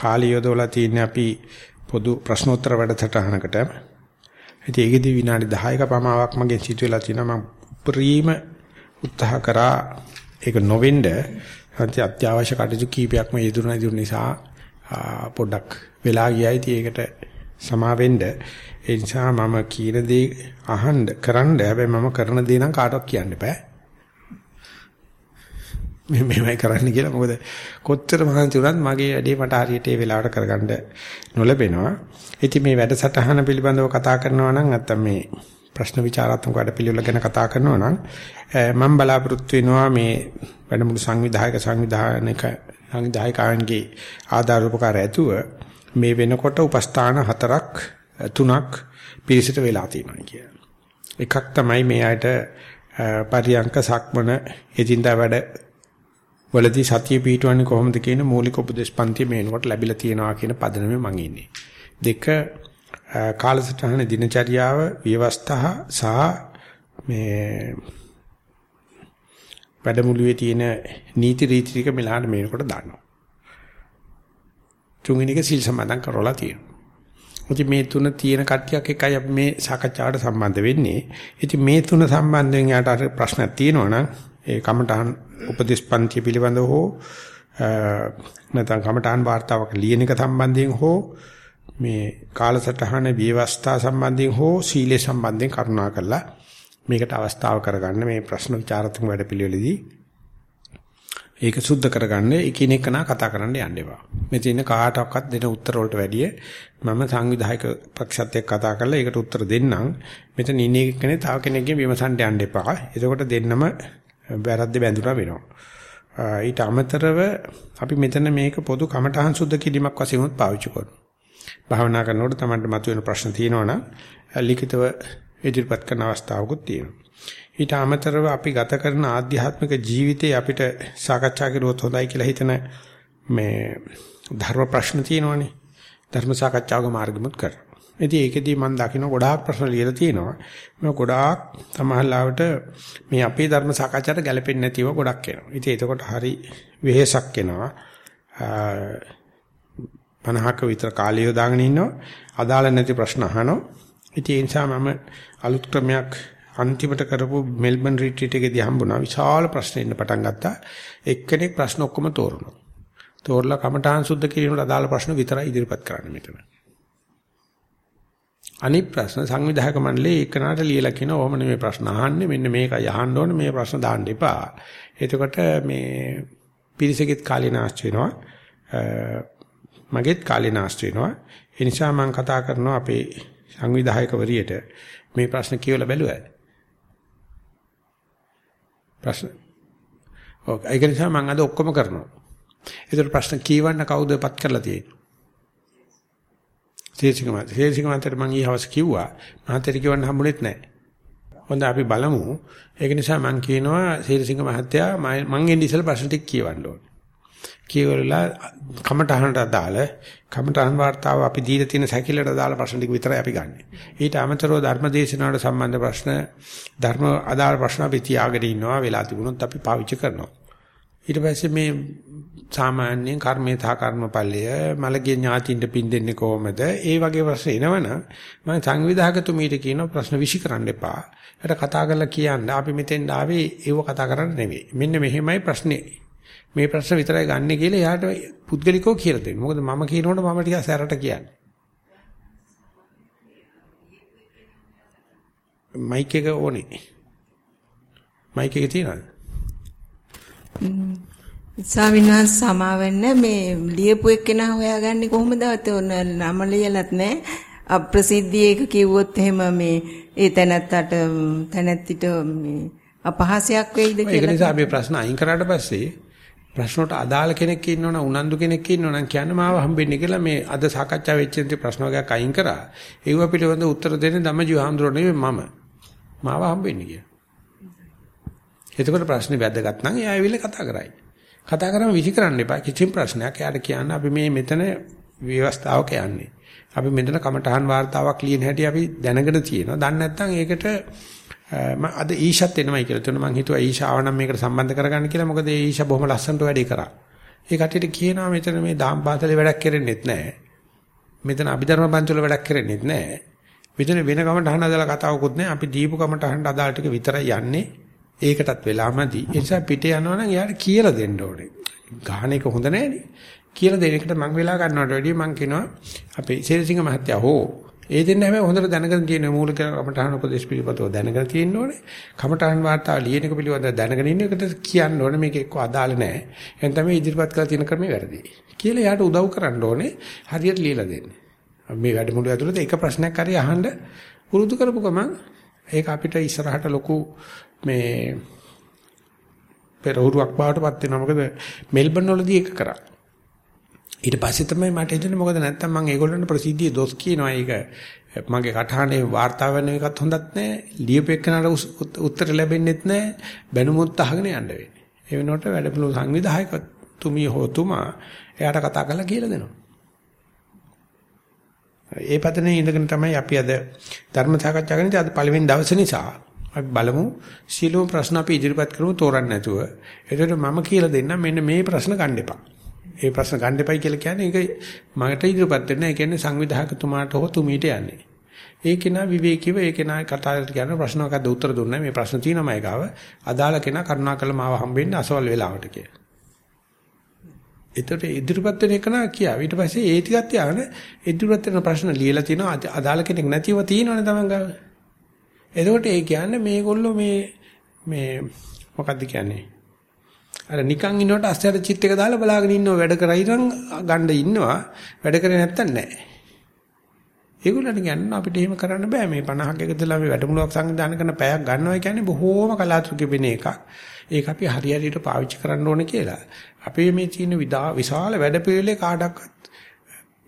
කාලය යොදවලා තියෙන්නේ අපි පොදු ප්‍රශ්නෝත්තර වැඩසටහනකට. ඉතින් ඒකෙදි විනාඩි 10ක පමාවක් මගෙන් සිදුවෙලා තියෙනවා මම ප්‍රීම උත්සාහ කරා ඒක නොවෙන්න අත්‍යවශ්‍ය කටයුතු කීපයක්ම යෙදුණා ඉදිරි නිසා පොඩ්ඩක් වෙලා ගියා. ඉතින් ඒකට සමා වෙන්න ඒ නිසා මම කියන දේ අහන්න කරන්න හැබැයි මම කරන දේ නම් කාටවත් කියන්න බෑ. මේ මේවයි කරන්න කියලා මොකද කොච්චර මහන්සි වුණත් මගේ වැඩේ මට හරියට ඒ වෙලාවට කරගන්න නොලැබෙනවා. ඉතින් මේ වැඩසටහන පිළිබඳව කතා කරනවා නම් නැත්තම් මේ ප්‍රශ්න විචාරාත්මක වැඩ පිළිවෙල ගැන කතා කරනවා නම් මම බලාපොරොත්තු වෙනවා මේ වැඩමුළු සංවිධායක සංවිධානයක සංවිධායකයන්ගේ ආධාර උපකාර ඇතුව මේ වෙනකොට උපස්ථාන හතරක් තුනක් පිරිසිට වෙලා තියෙනවා කියලා. එකක් තමයි මේ ආයත පරියංක සක්මන එදින්දා වැඩ වලදී සතිය පිටවන්නේ කොහොමද කියන මූලික උපදේශ පන්ති මේනකොට ලැබිලා තියෙනවා කියන පදනමේ මම ඉන්නේ. දෙක කාලසටහන දිනචරියාව ව්‍යවස්ථා සහ මේ වැඩමුළුවේ තියෙන නීති රීති ටික මෙලහට මේනකොට දානවා. තුන්වෙනි එක සිල් සමාදන් කරලා තියෙනවා. ඉතින් මේ තුන තියෙන කට්ටියක් එකයි අපි මේ සාකච්ඡාවට සම්බන්ධ වෙන්නේ. ඉතින් මේ තුන සම්බන්ධයෙන් යාට අර ප්‍රශ්නක් තියෙනවා නම් ඒ කමඨාන් උපදේශපන්ති පිළිබඳව හෝ නැත්නම් කමඨාන් වார்த்தාවක් ලියන එක සම්බන්ධයෙන් හෝ මේ කාලසටහන විවස්ථා සම්බන්ධයෙන් හෝ සීලය සම්බන්ධයෙන් කරුණා කරලා මේකට අවස්ථාව කරගන්න මේ ප්‍රශ්න විචාරතුන් වැඩ පිළිවෙලදී ඒක සුද්ධ කරගන්න එකිනෙකනා කතා කරන්න යන්න එපා. මේ තියෙන කාටවත් දෙන උත්තර වලට වැඩිය මම සංවිධායක පක්ෂත් එක්ක කතා කරලා ඒකට උත්තර දෙන්නම්. මෙතන ඉන්නේ කෙනේ තව කෙනෙක්ගේ විමසන්න යන්න එපා. එතකොට දෙන්නම වැරද්ද බැඳුනා වෙනවා. ඊට අමතරව අපි මෙතන මේක පොදු කමඨහං සුද්ධ කිරීමක් වශයෙන් උත් පාවිච්චි කරනවා. භාවනා කරනකොට Tamanට මතුවෙන ප්‍රශ්න තියෙනවනම් ලිඛිතව ඉදිරිපත් කරන අවස්ථාවකුත් තියෙනවා. ඊට අමතරව අපි ගත කරන ආධ්‍යාත්මික ජීවිතේ අපිට සාකච්ඡා කරුවොත් හොඳයි කියලා හිතන මේ ධර්ම ප්‍රශ්න තියෙනවනේ. ධර්ම සාකච්ඡාවක මාර්ගෙමුත් කරනවා. ඉතින් ඒකෙදී මම දකින්න ගොඩාක් ප්‍රශ්න ලියලා තියෙනවා. මේ ගොඩාක් සමහරවිට මේ අපේ ධර්ම සාකච්ඡාවට ගැලපෙන්නේ නැතිව ගොඩක් එනවා. ඉතින් එතකොට හරි වෙහෙසක් එනවා. 50ක විතර කාලය යොදාගෙන ඉන්නවා. අදාළ නැති ප්‍රශ්න අහනවා. ඉතින් ඒ නිසා මම අලුත් ක්‍රමයක් අන්තිමට කරපු මෙල්බන් රිට්‍රීට් එකේදී හම්බුණා විශාල ප්‍රශ්න ඉන්න පටන් ගත්තා. එක්කෙනෙක් ප්‍රශ්න ඔක්කොම තෝරනවා. තෝරලා කමඨාන් සුද්ධ කිරීමට අදාළ ප්‍රශ්න විතරයි ඉදිරිපත් කරන්නේ මෙතන. අනිත් ප්‍රශ්න සංවිධායක මණ්ඩලයේ එකනට ලියලා කියන ඕම නෙමෙයි ප්‍රශ්න අහන්නේ මෙන්න මේකයි අහන්න ඕනේ මේ ප්‍රශ්න දාන්න එපා. එතකොට මේ පිරිසකෙත් කාලේ නාස්ති වෙනවා. මගේත් කාලේ නාස්ති වෙනවා. ඒ නිසා මම කතා කරනවා අපේ සංවිධායකවරියට මේ ප්‍රශ්න කියවලා බැලුවා. ප්‍රශ්න. ඔව් ඒක නිසා මම අද ඔක්කොම කරනවා. ඒතර ප්‍රශ්න කියවන්න කවුද පත් කරලා තියෙන්නේ? ශේෂික මන්ත ශේෂික මන්තට මම ඊහවස් කිව්වා මහත්තයට කියවන්න හම්බුනේත් නැහැ. හොඳ අපි බලමු. ඒක නිසා මම කියනවා ශේෂික මහත්තයා මම එන්නේ ඉස්සෙල්ලා ප්‍රශ්න ටික කියවන්න ඕනේ. කියවලා කමටහනට අදාළ කමටහන් වார்த்தාව අපි දීලා තියෙන සැකිල්ලට අදාළ ප්‍රශ්න ටික විතරයි අපි ගන්නෙ. ඊට අමතරව ධර්මදේශනාවට සම්බන්ධ ප්‍රශ්න ධර්ම අදාළ ප්‍රශ්න අපි තියාගෙන ඉන්නවා වෙලා තිබුණොත් අපි පාවිච්චි කරනවා. ඊට පස්සේ මේ සාමාන්‍යයෙන් කර්මේ තා කර්මපල්ලය මලගේ ඥාතින්ට පින් දෙන්නේ කොහමද? ඒ වගේ ප්‍රශ්න එනවනම් මම සංවිධායකතුමීට කියන ප්‍රශ්න විසි කරන්න එපා. ඒකට කතා කරලා කියන්න අපි මෙතෙන් ආවේ ඒව කතා කරන්න නෙවෙයි. මෙන්න මෙහෙමයි ප්‍රශ්නේ. මේ ප්‍රශ්න විතරයි ගන්නෙ කියලා එයාට පුද්ගලිකව කියලා දෙන්න. මොකද මම කියනකොට මම ටිකක් සැරට කියන්නේ. මයික් එක ඕනේ. මයික් එක තියනවද? ස්වාමීන් වහන්සේ සමාවෙන්න මේ ලියපු එක්කෙනා හොයාගන්නේ කොහොමද? නම ලියලත් නැහැ. අප්‍රසිද්ධියක කිව්වොත් එහෙම මේ ඒ තැනත්තට තැනැත්තිට මේ අපහාසයක් වෙයිද කියලා. ඒක නිසා අපි ප්‍රශ්න අයින් කරාට පස්සේ ප්‍රශ්නට අදාළ කෙනෙක් ඉන්නවනම් උනන්දු කෙනෙක් ඉන්නවනම් කියන්න මාව හම්බෙන්නේ කියලා මේ අද සාකච්ඡා වෙච්ච ප්‍රශ්න වර්ගයක් අයින් කරා. ඒව පිළිබඳ උත්තර දෙන්නේ ධම්මජීව හඳුරන නෙවෙයි මම. මාව හම්බෙන්නේ කියලා. එතකොට ප්‍රශ්නේ වැදගත් නම් එයා ඇවිල්ලා කතා කරයි. කතා කරාම විසි කරන්න එපා කිසිම ප්‍රශ්නයක්. එයාට කියන්න අපි මේ මෙතන ව්‍යවස්ථාවක යන්නේ. අපි මෙතන කමටහන් වார்த்தාවක් ලියන හැටි අපි දැනගෙන තියෙනවා. දන්නේ නැත්නම් ඒකට මම අද ඊෂත් එනවයි කියලා තුන මං හිතුවා ඊෂාව නම් මේකට සම්බන්ධ කරගන්න කියලා. මොකද ඒ ඊෂා බොහොම ලස්සනට වැඩේ කරා. ඒ කට්ටියට කියනවා මෙතන මේ දාම් පාතලේ වැඩක් කරෙන්නෙත් නැහැ. මෙතන අභිධර්ම පන්තිවල වැඩක් කරෙන්නෙත් නැහැ. මෙතන වෙන කමටහන් අදලා කතාවකුත් නැහැ. අපි දීපු කමටහන් අදාළ ටික විතරයි යන්නේ. ඒකටත් වෙලාමදි. ඒ නිසා පිටේ යනවනම් එයාට කියලා දෙන්න ඕනේ. ගහන එක හොඳ නැහැනේ. කියලා දෙන එකට මම වෙලා ගන්නවට වැඩිය මම කියනවා අපේ ඉසේසිංහ මහත්තයා හෝ ඒ දෙන්න හැබැයි හොඳට දැනගෙන තියෙන මූලික කමඨහන උපදේශ පිළිපතව දැනගෙන තියෙන්න ඕනේ. කමඨහන වාර්තාව ලියන එක පිළිබඳව දැනගෙන ඉන්න එකට කියන්න ඕනේ මේක එක්ක අදාළ නැහැ. එහෙනම් තමයි ඉදිරිපත් කරලා තියෙන ක්‍රමේ වැරදි. කියලා යාට උදව් කරන්න ඕනේ හරියට ලියලා දෙන්න. මේ වැඩමුළු ඇතුළත එක ප්‍රශ්නයක් හරි අහන්න පුරුදු කරපු ගමන් ඒක අපිට ඉස්සරහට ලොකු මේ පෙරහුරුවක් බවටපත් වෙනවා. මොකද මෙල්බන් වලදී ඒක කරා. ඊට පස්සේ තමයි මට හිතෙන්නේ මොකද නැත්තම් මම ඒගොල්ලන්ට ප්‍රසිද්ධිය දොස් කියනවා. ඒක මගේ කටහඬේ වාර්තා වෙන එකත් හොඳත් නැහැ ලියපෙන්නට උත්තර ලැබෙන්නෙත් නැහැ බැනුමුත් අහගෙන යන්න වෙන්නේ. ඒ වෙනකොට වැඩපිළිවෙල සංවිධායක තුමී හොතුමා එයාට කතා කරලා කියලා දෙනවා. ඒ පතනේ ඉඳගෙන තමයි අපි අද ධර්ම සාකච්ඡා කරන්නේ. අද පළවෙනි දවසේ නිසා අපි බලමු සීලෝ ප්‍රශ්න අපි ඉදිරිපත් කරමු තෝරන්න නැතුව එතකොට මම කියලා දෙන්නම් මෙන්න මේ ප්‍රශ්න ගන්න එපා ඒ ප්‍රශ්න ගන්න එපයි කියලා කියන්නේ ඒක මකට ඉදිරියපත් වෙන්න. ඒ කියන්නේ සංවිධායකතුමාට හෝ තුමීට යන්නේ. ඒ කෙනා විවේකීව ඒ කෙනා කතාවට කියන ප්‍රශ්න මොකද්ද උත්තර දුන්නේ මේ ප්‍රශ්න තියෙනවා මම ගාව. අදාළ කෙනා කරුණාකරලා මාව හම්බෙන්න අසවල් වෙලාවට කියලා. ඒතර ඉදිරියපත් වෙන එක නා කියා. ඊට පස්සේ ඒ ටිකක් තියාගෙන ඉදිරියපත් වෙන ප්‍රශ්න ලියලා තිනවා අදාළ කෙනෙක් නැතිව තියෙනවනේ තමන් ගාව. එතකොට ඒ කියන්නේ මේගොල්ලෝ මේ මේ මොකද්ද කියන්නේ? අර නිකන් ඉන්නකොට අස්සයට චිත් එක දාලා බලාගෙන ඉන්නව වැඩ කරයි නම් ගණ්ඩ ඉන්නවා වැඩ කරේ නැත්තම් නැහැ. ඒගොල්ලන්ට කියන්න අපිට එහෙම කරන්න බෑ මේ 50ක් එකදලා මේ වැඩමුළුවක් සංවිධානය කරන පැයක් ගන්නවා කියන්නේ බොහෝම කලාතුරකින් වෙන එකක්. ඒක අපි හරියට පාවිච්චි කරන්න ඕනේ කියලා. අපේ මේ තියෙන විශාල වැඩපිළිවෙලේ කාඩක්වත්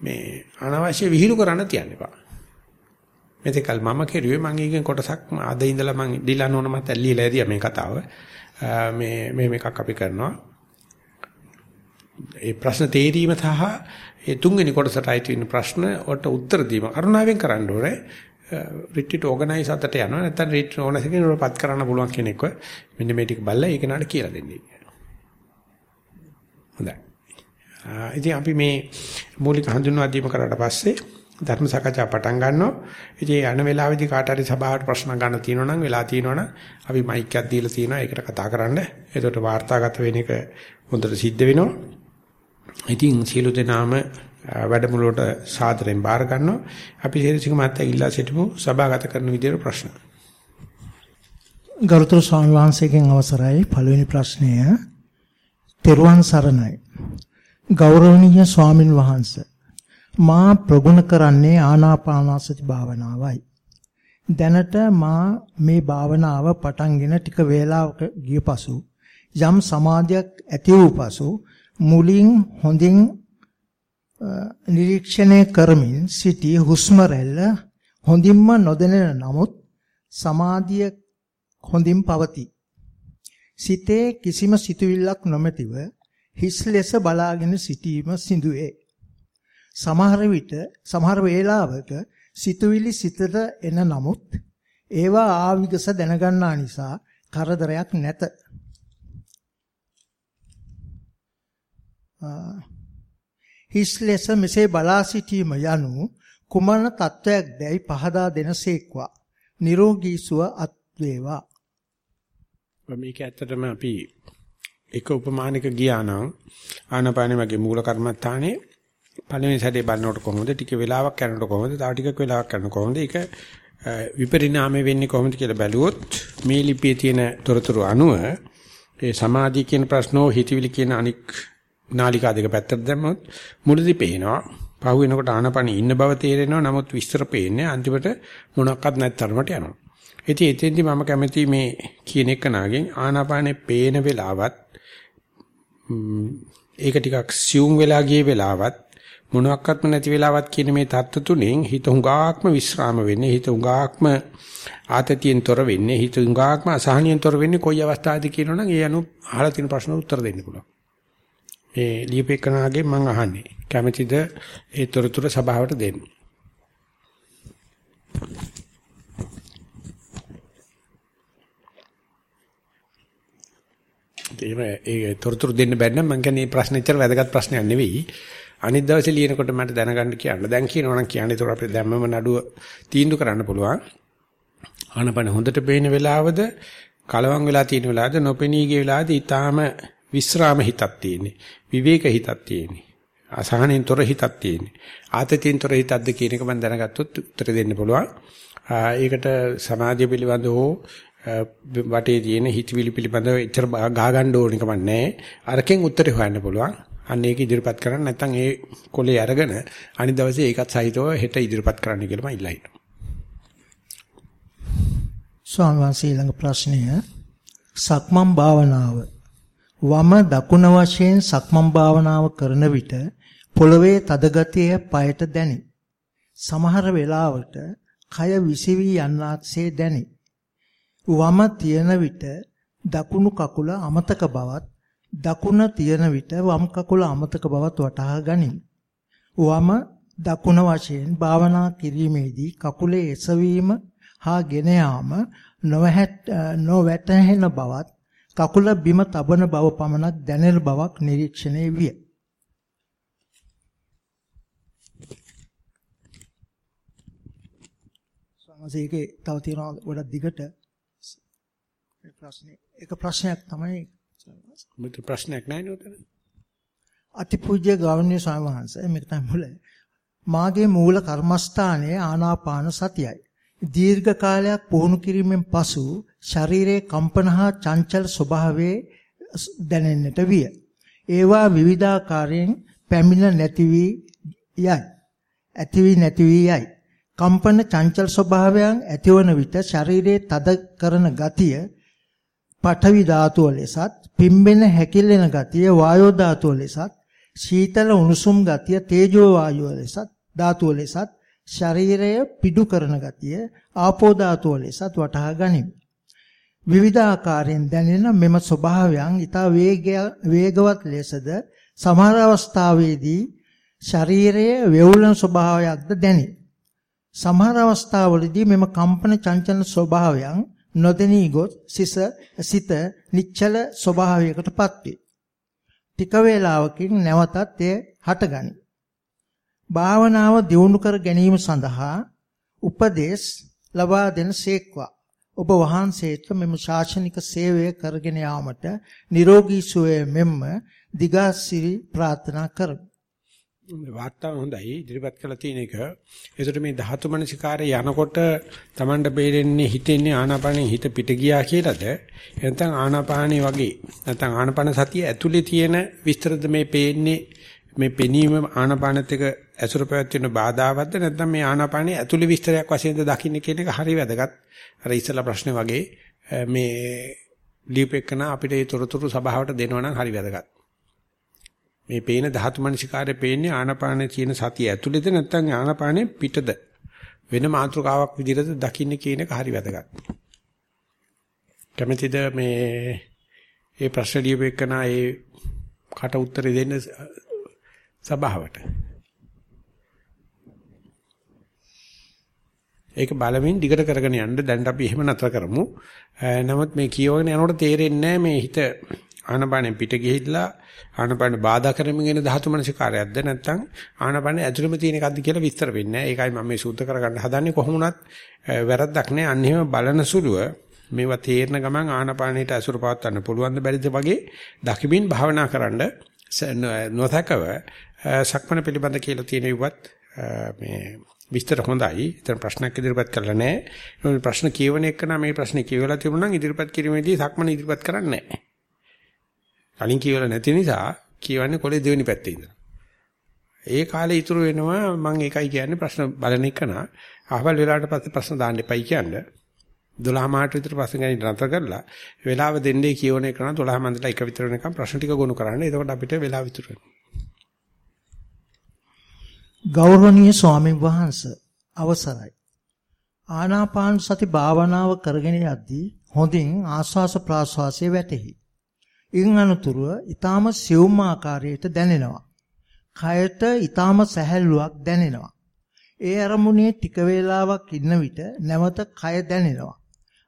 මේ අනවශ්‍ය විහිළු කරන්න තියන්න එපා. මෙතකල් මම කෙරුවේ මම ඊගෙන් කොටසක් අද ඉඳලා මම ඩිලන් ඕන මත ලියලා ඇරියා මේ කතාව. මේ මේ එකක් අපි කරනවා. ඒ ප්‍රශ්න තේරීම සහ ඒ තුන්වෙනි කොටසට අයිති වෙන ප්‍රශ්න වලට උත්තර දීම කරුණාවෙන් කරන්න ඕනේ. රිට්‍රීට් ඕගනයිස් අතට යනවා නැත්නම් රිට්‍රීට් ඕනස් එකකින් පත් කරන්න පුළුවන් කෙනෙක්ව මෙන්න මේ ටික බලලා ඒක නාට කියලා දෙන්නේ. හොඳයි. ඉතින් අපි මේ මූලික හඳුන්වා දීම කරාට පස්සේ ධර්ම සාකච්ඡා පටන් ගන්නවා. ඉතින් යන වෙලාවේදී කාට හරි සභාවට ප්‍රශ්න ගන්න තියෙනවා නම් වෙලා තියෙනවා නම් අපි මයික් එකක් දීලා තියෙනවා ඒකට කතා කරන්න. එතකොට වාර්තාගත වෙන එක හොඳට සිද්ධ වෙනවා. ඉතින් සියලු දෙනාම වැඩමුළුවට සාදරයෙන් බාර ගන්නවා. අපි හේරසික මාත්‍යා ඉල්ලා සිටිමු සභාගත කරන විදිහට ප්‍රශ්න. ගරුතර ස්වාමීන් වහන්සේගෙන් අවසරයි පළවෙනි ප්‍රශ්නය. තෙරුවන් සරණයි. ගෞරවනීය ස්වාමින් වහන්සේ මා ප්‍රගුණ කරන්නේ ආනාපානසති භාවනාවයි. දැනට මා මේ භාවනාව පටන්ගෙන ටික වේලාවක ගිය පසු යම් සමාධියක් ඇති වූ පසු මුලින් හොඳින් නිරීක්ෂණය කරමින් සිටි හුස්ම රැල්ල හොඳින්ම නොදැනෙන නමුත් සමාධිය හොඳින් පවතී. සිතේ කිසිම සිතුවිල්ලක් නොමැතිව හිස් ලෙස බලාගෙන සිටීම සිදුවේ. සමහර විට සමහර වේලාවක සිතුවිලි සිතට එන නමුත් ඒවා ආවිගස දැනගන්නා නිසා කරදරයක් නැත. හිස් ලෙස මෙසේ බලා සිටීම යනු කුමන තත්වයක් දැයි පහදා දෙනසේක්වා. නිරෝගී සුව අත් වේවා. මේක ඇත්තටම අපි එක උපමානක ගියා නම් ආනපානෙ වගේ මූල කර්මත්තානේ පළවෙනි සැරේ බලනකොට කොහොමද? ටික වෙලාවක් යනකොට කොහොමද? තව ටිකක් වෙලාවක් යනකොට කොහොමද? ඒක විපරිණාමය වෙන්නේ කොහොමද කියලා බැලුවොත් මේ ලිපියේ තියෙන තොරතුරු අනුව ඒ සමාධිය කියන ප්‍රශ්නෝ හිතවිලි කියන අනික් නාලිකා දෙක පැත්තට දැම්මොත් මුලදී පේනවා. පහු වෙනකොට ආනපනී ඉන්න බව තේරෙනවා. නමුත් විස්තර පේන්නේ අන්තිමට මොනක්වත් නැත්තරමට යනවා. ඉතින් එතෙන්දි මම කැමති මේ කියන එක නාගෙන් ආනාපානේ පේන වෙලාවත් ඒක ටිකක් සියුම් වෙලා ගිය වෙලාවත් මොනක්වත්ම නැති වෙලාවත් කියන මේ தত্ত্ব තුනෙන් හිත හුඟාක්ම විස්්‍රාම වෙන්නේ හිත හුඟාක්ම ආතතියෙන් තොර වෙන්නේ හිත හුඟාක්ම අසහනියෙන් තොර වෙන්නේ කොයි අවස්ථාවේද කියනවනම් ඒ අනුව අහලා තියෙන ප්‍රශ්න උත්තර දෙන්න පුළුවන්. මේ ලියපෙකනාගේ මම අහන්නේ කැමැතිද ඒ තොරතුරු සභාවට දෙන්න. ඒ තොරතුරු දෙන්න බැන්න මම කියන්නේ ප්‍රශ්න ඉතර වැදගත් ප්‍රශ්නයක් නෙවෙයි. අනිත් දවසේ ලියනකොට මට දැනගන්න කියන්න. දැන් කියනවා නම් කියන්නේ ඒතර අපිට දැම්මම නඩුව තීන්දුව කරන්න පුළුවන්. ආනපන හොඳට පේන වෙලාවද කලවම් වෙලා තියෙන වෙලාවද නොපෙනී ගිය වෙලාවද ඊටාම විස්රාම හිතක් තියෙන්නේ. විවේක හිතක් තියෙන්නේ. අසහනෙන් තොර හිතක් තියෙන්නේ. ආතතියෙන් තොර හිතක්ද කියන එක මම දැනගත්තොත් උත්තර දෙන්න පුළුවන්. ඒකට සමාධිය පිළිබඳව හෝ වටේ තියෙන හිතවිලි පිළිබඳව එච්චර ගා ගන්න ඕන එකක් නැහැ. අරකින් උත්තරේ හොයන්න පුළුවන්. අන්න ඒක ඉදිරිපත් කරන්න නැත්නම් ඒ කොලේ අරගෙන අනිත් දවසේ ඒකත් සහිතව හෙට ඉදිරිපත් කරන්න කියලා මම ඉල්ලා හිටිනවා. ස්වාමීන් වහන්සේ ළඟ ප්‍රශ්නය සක්මන් භාවනාව වම දකුණ වශයෙන් සක්මන් භාවනාව කරන විට පොළවේ තද ගතිය පයට දැනේ. සමහර වෙලාවට කය විසිවි යන්නාක්සේ දැනේ. වම තියෙන විට දකුණු කකුල අමතක බවත් දකුණ තියෙන විට වම් කකුල අමතක බවත් වටහා ගනිමි. වම දකුණ වශයෙන් භාවනා කිරීමේදී කකුලේ එසවීම හා ගෙන යාම නොවැටහෙන බවත් කකුල බිම තබන බව පමණක් දැනෙන බවක් නිරීක්ෂණය විය. සමහරවිට තව තියෙනවා ගොඩක් දිගට ප්‍රශ්නේ එක ප්‍රශ්නයක් තමයි මුත් ප්‍රශ්නයක් නැහැ නේද? අතිපූජ්‍ය ගෞරවනීය ස්වාමීන් වහන්සේ මේක තමයි මුල. මාගේ මූල කර්මස්ථානයේ ආනාපාන සතියයි. දීර්ඝ කාලයක් පුහුණු කිරීමෙන් පසු ශරීරයේ කම්පන හා චංචල ස්වභාවයේ දැනෙන්නට විය. ඒවා විවිධාකාරයෙන් පැමිණ නැති වී යයි. ඇති වී නැති වී යයි. කම්පන චංචල ස්වභාවයන් ඇතිවන විට ශරීරයේ තද කරන ගතිය පඨවි ධාතුව ලෙසත් පිම්බෙන හැකිලෙන ගතිය වායෝ ධාතුව ලෙසත් සීතල උණුසුම් ගතිය තේජෝ වායුව ලෙසත් ධාතුව ලෙසත් ශරීරය පිඩු කරන ගතිය ආපෝ ධාතුව ලෙසත් වටහා ගනිමි. විවිධ ආකාරයෙන් දැනෙන මෙම ස්වභාවයන් ඊට වේගවත් ලෙසද සමහර අවස්ථාවේදී ශරීරයේ වේවුලන ස්වභාවයක්ද දැනේ. සමහර අවස්ථාවලදී මෙම කම්පන චංචල ස්වභාවයන් නොදෙනී ගොස් සිස සිත නිශ්චල ස්වභාවයකටපත් වේ. ටික වේලාවකින් නැවතත් එය හටගනී. භාවනාව දියුණු කර ගැනීම සඳහා උපදේශ ලබා දෙන සේක්වා ඔබ වහන්සේට මෙම ශාසනික සේවය කරගෙන යාමට නිරෝගී සුවය මෙන්ම දිගාසිරි ප්‍රාර්ථනා කරමි. වාර්තාව හොඳයි ඉදිරිපත් කළ තියෙන එක. ඒකට මේ ධාතු මනසිකාරය යනකොට Tamanda බේරෙන්නේ හිතෙන්නේ ආනාපානෙ හිත පිට ගියා කියලාද? නැත්නම් ආනාපානෙ වගේ නැත්නම් ආනාපාන සතිය ඇතුලේ තියෙන විස්තරද මේ පේන්නේ මේ පෙනීම ආනාපානෙත් එක ඇසුර පැවැත්වෙන බාධාවත්ද නැත්නම් මේ ආනාපානිය ඇතුළේ විස්තරයක් වශයෙන්ද දකින්න කියන එක හරි වැදගත්. අර ඉස්සලා ප්‍රශ්නේ වගේ මේ ලියුපෙකන අපිට ඒ තොරතුරු සභාවට දෙනවා නම් හරි වැදගත්. මේ පේන ධාතු මනසිකාරය පේන්නේ ආනාපානයේ තියෙන සතිය ඇතුළේද නැත්නම් ආනාපානයේ පිටද වෙන මාත්‍රකාවක් විදිහට දකින්න කියන එක හරි වැදගත්. කැමැතිද මේ ඒ ප්‍රශ්න ලියුපෙකන ඒ කට උත්තර දෙන්න සභාවට? ඒක බලමින් දිගට කරගෙන යන්න දැන් අපි එහෙම නතර කරමු. නමුත් මේ කියවගෙන යනකොට තේරෙන්නේ මේ හිත ආනපානෙන් පිට ගිහිල්ලා ආනපාන බාධා කරමින් එන ධාතු මනසිකාරයක්ද නැත්නම් ආනපාන ඇතුළෙම තියෙන එකක්ද කියලා විස්තර වෙන්නේ නැහැ. ඒකයි මම මේ සූත්‍ර කරගන්න හදන්නේ කොහොමුණත් වැරද්දක් නැහැ. අන්න එහෙම බලන සුළුව මේවා තේරන ගමන් ආනපානෙට අසුර පවත්වන්න පුළුවන් ද බැරිද වගේ දකිමින් භාවනා කරන්න නොතකව සක්මන පිළිබඳ කියලා තියෙන ඉවත් මේ විස්තර හොඳයි. එතන ප්‍රශ්නයක් ඉදිරිපත් කරලා නැහැ. ප්‍රශ්න කියවන එක නම් මේ ප්‍රශ්නේ කියවලා තිබුණා නම් ඉදිරිපත් කිරීමේදී සක්මන ඉදිරිපත් කරන්නේ නැහැ. කලින් කියවලා නැති නිසා කියවන්නේ කොලේ දෙවෙනි පැත්තේ ඉඳලා. ඒ කාලේ ඉතුරු වෙනවා මම ඒකයි කියන්නේ ප්‍රශ්න බලන එක නා. අහවල් වෙලාවට පස්සේ ප්‍රශ්න දාන්න එපයි කියන්නේ. 12 මාට විතර ප්‍රශ්න ගණන් නතර කරලා වෙලාව දෙන්නේ කියවන එක නම් 12 මන්දලා එක විතර වෙනකම් ප්‍රශ්න ටික ගොනු කරන්න. එතකොට අපිට වෙලාව ඉතුරු වෙනවා. ගෞරවනීය ස්වාමීන් වහන්ස අවසරයි. ආනාපාන සති භාවනාව කරගෙන යද්දී හොඳින් ආස්වාස ප්‍රාස්වාසයේ වැටෙහි. ඉන් අනතුරුව ඊටාම සියුම් ආකාරයට දැනෙනවා. කයට ඊටාම සැහැල්ලුවක් දැනෙනවා. ඒ අරමුණේ ටික වේලාවක් ඉන්න විට නැවත කය දැනෙනවා.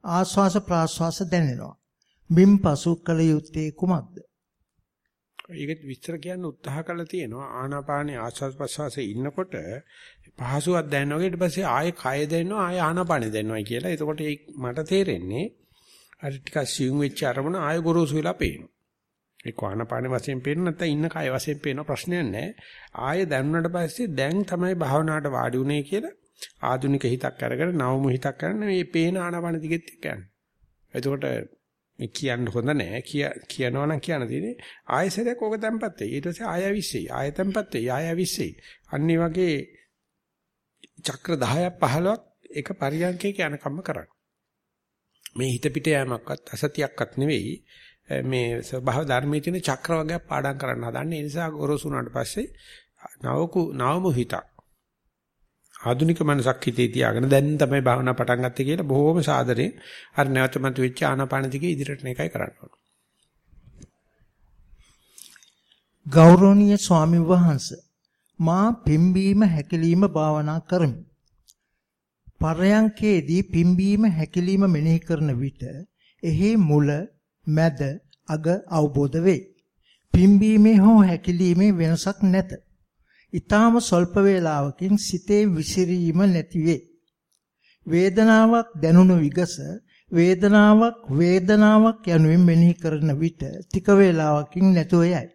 ආස්වාස ප්‍රාස්වාස දැනෙනවා. මින් පසු කළ යුත්තේ කුමක්ද? ඒක විස්තර කියන්න උත්සාහ කළා තියෙනවා ආනාපානේ ආස්වාද ප්‍රසවාසයේ ඉන්නකොට පහසුවක් දැනෙනවා ඊට පස්සේ ආයෙ කය දැනෙනවා ආයෙ ආනාපානේ දැනෙනවා කියලා. එතකොට මට තේරෙන්නේ අර ටිකක් සියුම් වෙච්ච අරමුණ ආයෙ ගොරෝසු වෙලා පේනවා. ඒ ආනාපානේ වශයෙන් පේන නැත්නම් ඉන්න කය වශයෙන් පේන ප්‍රශ්නයක් නැහැ. ආයෙ දැනුණාට පස්සේ දැන් තමයි භාවනාවට වාඩි උනේ කියලා ආධුනික හිතක් අරගෙන නවමු හිතක් කරන මේ පේන ආනාපාන දිගෙත් යන්නේ. එතකොට මේ කියන්න හොඳ නෑ. කිය කියනවා නම් කියන්න තියෙන්නේ ආයෙසරයක් ඕක තැම්පත් වෙයි. ඊට පස්සේ ආය විශ්සෙයි ආය තැම්පත් වෙයි. ආය විශ්සෙයි අන්න වගේ චක්‍ර 10ක් 15ක් එක පරියන්කයක යනකම්ම කරන්න. මේ හිත පිට යෑමක්වත් අසතියක්වත් නෙවෙයි. මේ ස්වභාව ධර්මයේ තියෙන චක්‍ර වර්ගයක් පාඩම් කරන්න හදන්නේ ඒ නිසා ගොරෝසුනාට පස්සේ නවකු නවමු හිතක් ආධුනික මනසක් හිතේ තියාගෙන දැන් තමයි භාවනා පටන් ගත්තේ කියලා බොහොම සාදරයෙන් අර නැවත මත වෙච්ච ආනාපාන දිගේ ඉදිරියට එකයි කරන්න ඕන. ගෞරවනීය ස්වාමි වහන්සේ මා පිම්බීම හැකිලිම භාවනා කරමි. පරයන්කේදී පිම්බීම හැකිලිම මෙනෙහි කරන විට එහි මුල මැද අග අවබෝධ වේ. පිම්බීමේ හෝ හැකිලීමේ වෙනසක් නැත. ඊටාම ස්වල්ප වේලාවකින් සිතේ විසිරීම නැති වේ. වේදනාවක් දැනුණු විගස වේදනාවක් වේදනාවක් යනුවෙන් මෙනෙහි කරන විට ටික වේලාවකින් නැතුව යයි.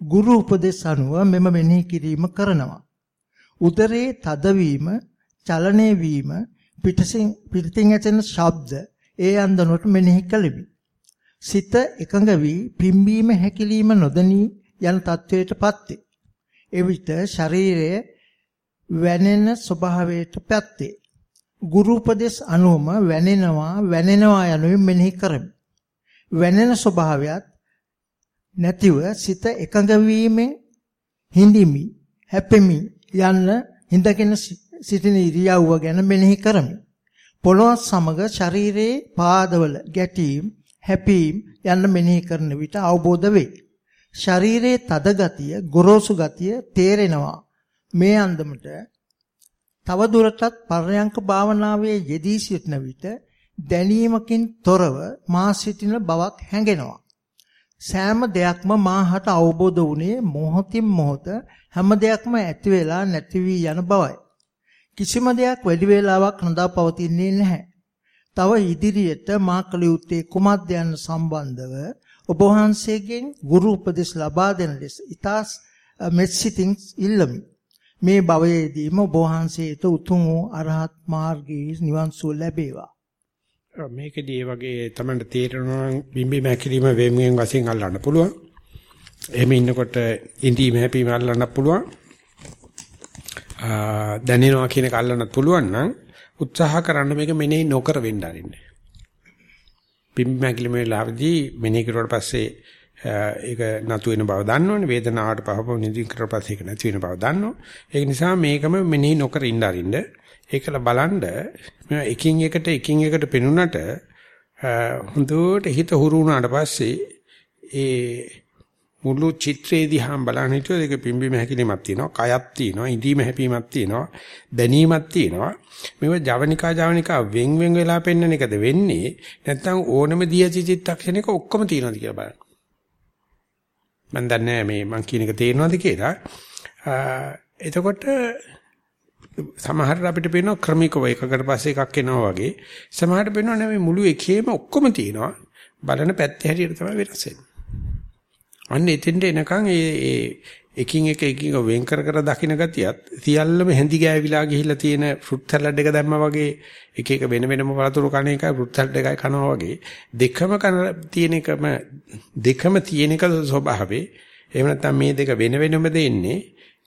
ගුරු උපදෙස් අනුව මෙම මෙනෙහි කිරීම කරනවා. උදරයේ තදවීම, චලනය වීම, පිටසින් පිටින් ඇසෙන ශබ්ද ඒ අන්දනොට මෙනෙහි කළෙමි. සිත එකඟ වී පිම්බීම හැකිලිම නොදනී යන තත්වයටපත් වේ. එවිට ශරීරයේ වැනෙන ස්වභාවයට පැත්තේ. ගුරු උපදේශ අනුවම වැනෙනවා වැනෙනවා යනුවෙන් මෙනෙහි කරමි. වැනෙන ස්වභාවයත් නැතිව සිත එකඟ වීමෙන් හිඳිමි හැපෙමි යන්න හිඳගෙන සිටින ඉරියව්ව ගැන මෙනෙහි කරමි. පොළොව සමග ශරීරයේ පාදවල ගැටීම් හැපීම් යන්න මෙනෙහි කරන විට අවබෝධ වේ. ශරීරයේ තද ගතිය, ගොරෝසු ගතිය තේරෙනවා. මේ අන්දමට තව දුරටත් පරයන්ක භාවනාවේ යෙදී සිටින විට දැනීමකින් තොරව මා සිටින බවක් හැඟෙනවා. සෑම දෙයක්ම මාහට අවබෝධ වුණේ මොහොතින් මොහොත හැම දෙයක්ම ඇති වෙලා නැති වී යන බවයි. කිසිම දෙයක් වැඩි වේලාවක් නොදා පවතින්නේ නැහැ. තව ඉදිරියට මා කළ යුත්තේ කුමක්ද යන සම්බන්ධව ඔබ වහන්සේගෙන් ගුරු උපදෙස් ලබා දෙන ලෙස ඊටස් මෙත්සිතින් ඉල්ලමි. මේ භවයේදීම ඔබ වහන්සේට උතුම් වූ අරහත් මාර්ගයේ නිවන් සුව ලැබේවා. මේකදී ඒ වගේ තමයි තේරෙනවා නම් බිම්බි මැකිලිම වේමුවෙන් වශයෙන් අල්ලන්න පුළුවන්. එහෙම ඉන්නකොට ඉඳීම හැපීම අල්ලන්න පුළුවන්. දැනෙනවා කියන එක අල්ලන්නත් පුළුවන් නම් උත්සාහ කරන්න මේක මෙනෙහි නොකර වෙන්න ආරින්න. බිම්බි මැකිලිම වෙලාවදී මෙනෙහි කරුවාට පස්සේ ඒක නතු වෙන බව දන්නවනේ වේදනාවට පහව නිදි කරලා පස්සේ ඒක නැති වෙන බව දන්නවා. ඒක නිසා මේකම මෙනෙහි නොකර ඉන්න ආරින්න. ඒකල බලන්න එකින් එකට එකින් එකට පෙනුනට හොඳට හිත හුරු වුණාට පස්සේ ඒ මුළු චිත්‍රයේ දිහා බලන හිටියොත් ඒක පිම්බීම හැකිලිමක් තියෙනවා කයක් තියෙනවා ඉඳීම හැපීමක් තියෙනවා දැනීමක් තියෙනවා මේව ජවනිකා ජවනිකා වෙන් වෙන් වෙලා පෙන්වන එකද වෙන්නේ නැත්නම් ඕනම දියචි චිත්තක්ෂණයක ඔක්කොම තියෙනවද කියලා බලන්න මම දන්නේ මේ මං කියන එක තේරෙනවද කියලා එතකොට සමහරට අපිට පේනවා ක්‍රමිකව එකකට පස්සේ එකක් එනවා වගේ. සමහරට පේනවා නෙමෙයි මුළු එකේම ඔක්කොම තියෙනවා. බලන පැත්තේ හැටියට තමයි වෙනස් වෙන්නේ. අන්න එතෙන්ට එනකන් ඒ ඒ එකින් එක එකින් වෙන් කර කර දකින්න ගතියත් සියල්ලම හැඳි ගෑවිලා ගිහිල්ලා තියෙන ෆෘට් සලාඩ් එක දැම්මා වගේ එක එක වෙන වෙනම වලතුරු කණ එකයි ෆෘට් සලාඩ් එකයි කනවා වගේ දෙකම කන තියෙන එකම දෙකම තියෙන එක ස්වභාවේ එහෙම නැත්නම් මේ දෙක වෙන වෙනම දෙන්නේ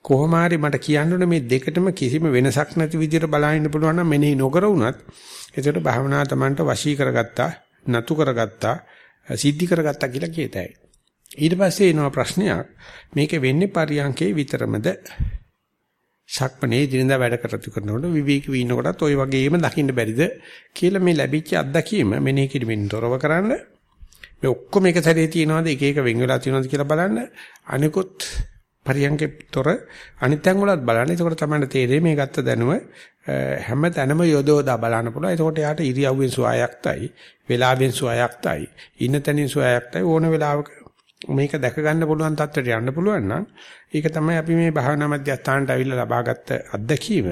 කොහොම හරි මට කියන්න මේ දෙකටම කිසිම වෙනසක් නැති විදිහට බලහින්න පුළුවන් නම් මෙනෙහි නොකර වුණත් ඒකට භාවනා තමන්ට වශී කරගත්තා නතු කරගත්තා සිද්ධි කරගත්තා කියලා කියතයි. ඊට පස්සේ එනවා ප්‍රශ්නයක්. මේක වෙන්නේ පරියන්කේ විතරමද? ශක්මනේ දිනදා වැඩ කරතු කරනකොට විවේක වීනකොටත් ওই වගේම දකින්න බැරිද කියලා මේ ලැබිච්ච අත්දැකීම මෙනෙහි කිරීමෙන් තොරව කරන්න. මේ ඔක්කොම එක සැරේ තියනවාද? එක එක වෙන් වෙලා තියනවාද කියලා බලන්න. අනිකුත් පරියන්කේතොර අනිත්යන් වලත් බලන්න. එතකොට තමයි තේරෙන්නේ මේ ගත්ත දැනුම හැම තැනම යොදවලා බලන්න පුළුවන්. එතකොට යාට ඉරියව්වෙන් සුවයක්තයි, වේලාවෙන් සුවයක්තයි, ඉන්න තැනින් සුවයක්තයි ඕන වෙලාවක මේක දැක ගන්න පුළුවන් තත්ත්වයට යන්න පුළුවන් නම් ඒක තමයි අපි මේ භාවනා මධ්‍යස්ථානට අවිල්ල ලබාගත්ත අත්දැකීම.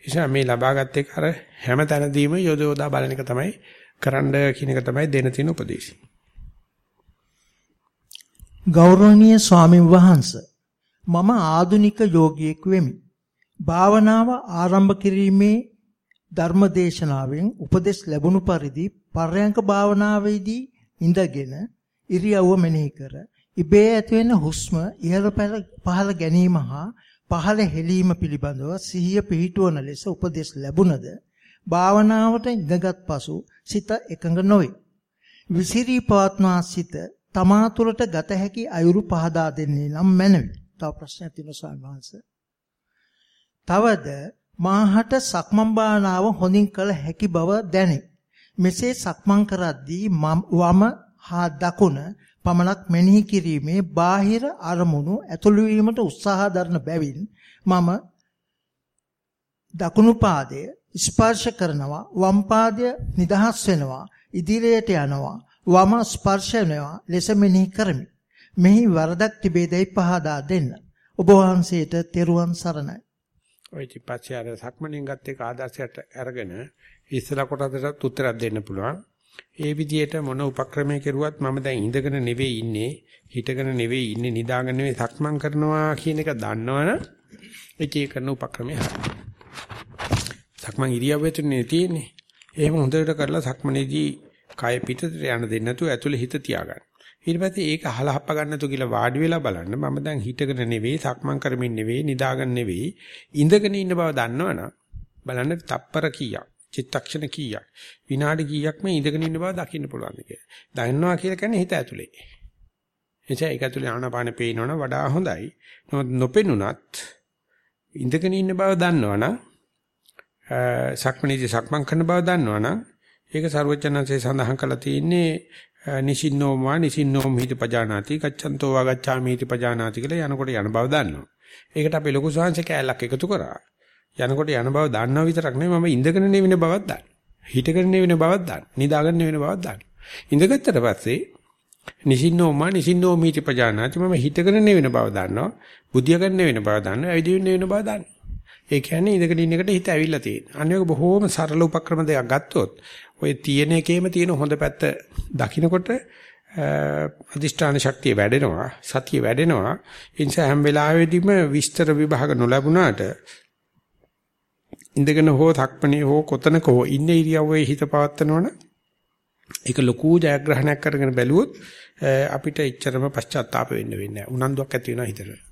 නිසා මේ ලබාගත් එක අර හැම තැනදීම යොදවලා බලන එක තමයි කරන්න කියන එක තමයි දෙන තියෙන උපදේශය. ගෞරවනීය ස්වාමින් වහන්සේ මම ආදුනික යෝගියෙක් වෙමි. භාවනාව ආරම්භ කිරීමේ ධර්මදේශනාවෙන් උපදෙස් ලැබුණු පරිදි පර්යංක භාවනාවේදී ඉඳගෙන ඉරියව්ව මෙනෙහි කර ඉබේ ඇතිවෙන හුස්ම ඉහළ පහළ ගැනීම හා පහළ හෙලීම පිළිබඳව සිහිය පිහිටුවන ලෙස උපදෙස් ලැබුණද භාවනාවට ඉඳගත් පසු සිත එකඟ නොවේ. විසිරී පවත්නා සිත තමා තුළට ගත හැකි අයුරු පහදා දෙන්නේ නම් මැනවි. තව ප්‍රශ්නයක් තියෙනවා ස්වාමීන් වහන්සේ. තවද මාහට සක්මන් භාවනාව හොඳින් කළ හැකි බව දැනේ. මෙසේ සක්මන් කරද්දී වම හා දකුණ පමණක් මෙනෙහි කිරීමේ බාහිර අරමුණු ඇතුළු වීමට උත්සාහ දරන බැවින් මම දකුණු පාදය ස්පර්ශ කරනවා වම් පාදය නිදහස් වෙනවා ඉදිරියට යනවා වම ස්පර්ශ වෙනවා ලෙස මෙනෙහි කරමි. මෙහි වරදක් තිබේදයි පහදා දෙන්න. ඔබ වහන්සේට තෙරුවන් සරණයි. ඔය ඉතිපස්සේ අර සක්මණෙන් ගත්ත එක ආදර්ශයට අරගෙන ඉස්සලා කොටසට උත්තරයක් දෙන්න පුළුවන්. ඒ විදිහට මොන උපක්‍රමයක් කෙරුවත් මම දැන් ඉඳගෙන නෙවෙයි ඉන්නේ, හිටගෙන නෙවෙයි ඉන්නේ, නිදාගෙන නෙවෙයි සක්මන් කරනවා කියන එක දන්නවනම් ඒකේ කරන උපක්‍රමය හරි. සක්මන් ඉරියව්වේ තුනේ තියෙන්නේ. එහෙම හොඳට කරලා සක්මනේදී කය පිටතට යන්න දෙන්නේ නැතුව ඇතුලේ හිත තියාගන්න. ඊට පස්සේ ඒක අහලහප්ප ගන්න නැතු කියලා වාඩි වෙලා බලන්න මම දැන් හිටගෙන නෙවෙයි සක්මන් කරමින් නෙවෙයි නිදාගෙන නෙවෙයි ඉඳගෙන ඉන්න බව දන්නවනම් බලන්න තප්පර කීයක් චිත්තක්ෂණ කීයක් විනාඩි කීයක් මේ ඉඳගෙන ඉන්න බව දකින්න පුළුවන්ද කියලා. දන්නවා කියලා කියන්නේ හිත ඇතුලේ. එනිසා ඒක ඇතුලේ ආනාපාන පේනවනම් වඩා හොඳයි. නමුත් නොපෙනුනත් ඉඳගෙන ඉන්න බව දන්නවනම් සක්මණේදී සක්මන් කරන බව දන්නවනම් ඒක ਸਰවඥාන්සේ සඳහන් කළා තියෙන්නේ නිසින්නෝමා නිසින්නෝම හිත පජානාති ගච්ඡන්තෝ වාගච්ඡාමි හිත පජානාති කියලා යනකොට යන බව දන්නවා. ඒකට අපි ලොකු ශාංශ කෑල්ලක් එකතු කරා. යනකොට යන බව දන්නව විතරක් නෙවෙයි මම ඉඳගෙන නෙවෙන බවක් දන්නවා. හිටගෙන නෙවෙන බවක් දන්නවා. නිදාගෙන නෙවෙන බවක් දන්නවා. ඉඳගත්තට පස්සේ නිසින්නෝමා නිසින්නෝම හිත පජානාති මම හිටගෙන නෙවෙන බව දන්නවා. බුද්ධියගෙන නෙවෙන බව දන්නවා. ඇවිදින්න නෙවෙන බව දන්නවා. ඒ කියන්නේ ඉඳගෙන ඉන්න එකට හිත ඇවිල්ලා තියෙනවා. අනිවාර්ය බොහෝම සරල උපක්‍රම දෙකක් ගත්තොත් ඔය තියෙන එකේම තියෙන හොඳ පැත්ත දකින්නකොට අදිෂ්ඨාන ශක්තිය වැඩෙනවා සතිය වැඩෙනවා ඒ නිසා හැම වෙලාවෙදීම විස්තර විභාග නොලැබුණාට ඉඳගෙන හෝ තක්පණේ හෝ කොතනක හෝ ඉන්න ඉරියව්වේ හිත පවත්නවන ඒක ලොකු ජයග්‍රහණයක් කරගෙන බැලුවොත් අපිට එච්චරම පශ්චාත්තාප වෙන්න වෙන්නේ නැහැ උනන්දුවක් ඇති වෙනවා හිතට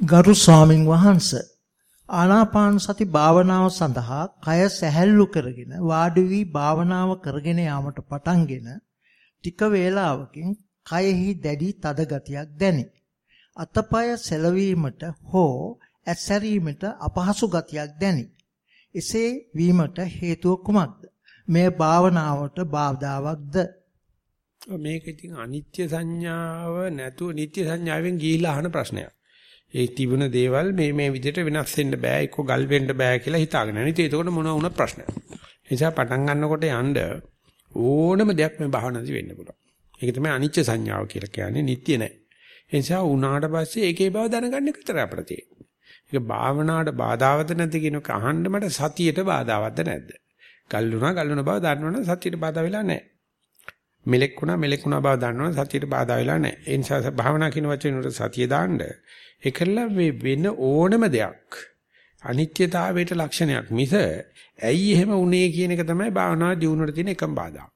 ගරු ස්වාමින් වහන්සේ ආනාපාන සති භාවනාව සඳහා කය සැහැල්ලු කරගෙන වාඩි වී භාවනාව කරගෙන යාමට පටන්ගෙන ටික වේලාවකින් කයෙහි දැඩි තද ගතියක් දැනේ. අතපය සෙලවීමට හෝ ඇස්සරීමට අපහසු ගතියක් දැනේ. එසේ වීමට හේතුව කුමක්ද? මේ භාවනාවට බාධාවත්ද? මේක ඉතින් අනිත්‍ය සංඥාව නැතුව නිත්‍ය සංඥාවෙන් ගිහිලා අහන ප්‍රශ්නයක්. ඒ තිබුණ දේවල් මේ මේ විදිහට වෙනස් වෙන්න බෑ එක්ක ගල් වෙන්න බෑ කියලා හිතාගෙන ඉතින් ඒකට මොන වුණත් ප්‍රශ්නයක්. ඒ නිසා පටන් ගන්නකොට යන්න ඕනම දෙයක් මේ භාවනාදී වෙන්න පුළුවන්. ඒක තමයි අනිච්ච සංඥාව කියලා කියන්නේ නිට්ටිය නෑ. ඒ නිසා උනාට පස්සේ ඒකේ බව දැනගන්න එක විතරයි අපිට තියෙන්නේ. ඒක භාවනාවට බාධාවද නැද්ද කියන එක අහන්න මට සතියට බාධාවත්ද නැද්ද? ගල් වුණා ගල් වුණ බව දන්නවනම් සතියට බාධා වෙලා නැහැ. මෙලෙක් වුණා මෙලෙක් වුණා බව දන්නවනම් සතියට බාධා වෙලා නැහැ. ඒ නිසා භාවනා කියන වචනේ සතිය දාන්න ඒකලා මේ වෙන ඕනම දෙයක් අනිත්‍යතාවයට ලක්ෂණයක් මිස ඇයි එහෙම උනේ කියන එක තමයි භාවනා දියුණුවට තියෙන එකම බාධා.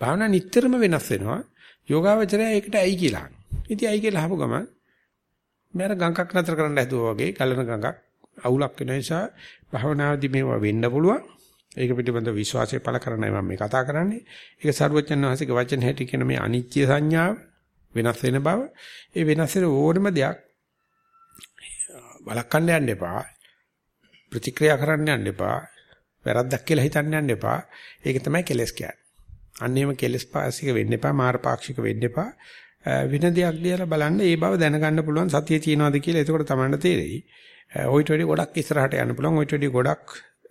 භාවනා නිටතරම වෙනස් වෙනවා. යෝගාවචරය ඒකට ඇයි කියලා. ඉතින් ඇයි කියලා අහපු ගමන් මම ගඟක් නතර කරන්න හැදුවා වගේ කලන ගඟක් අවුලක් වෙන නිසා භාවනාදී මේවා වෙන්න පුළුවන්. ඒක පිටිබඳ විශ්වාසය පළ කරන්නයි මම මේ කතා කරන්නේ. ඒක සරුවචන් වහන්සේගේ වචන හැටි කියන මේ අනිත්‍ය සංඥාව වෙනස් වෙන බව. ඒ වෙනස් වෙන ඕනම දෙයක් වළක්වන්න යන්න එපා. ප්‍රතික්‍රියා කරන්න යන්න එපා. වැරද්දක් කියලා හිතන්න යන්න එපා. ඒක තමයි කෙලස් කියන්නේ. අන්නේම කෙලස් පාසික වෙන්න එපා, මාර පාක්ෂික වෙන්න එපා. වෙන දෙයක් දිහා බලන්න ඒ බව දැනගන්න පුළුවන් සතිය තියනවාද කියලා එතකොට තමයි තේරෙයි. ඔයිට වැඩි ගොඩක් ඉස්සරහට යන්න පුළුවන්. ඔයිට වැඩි ගොඩක්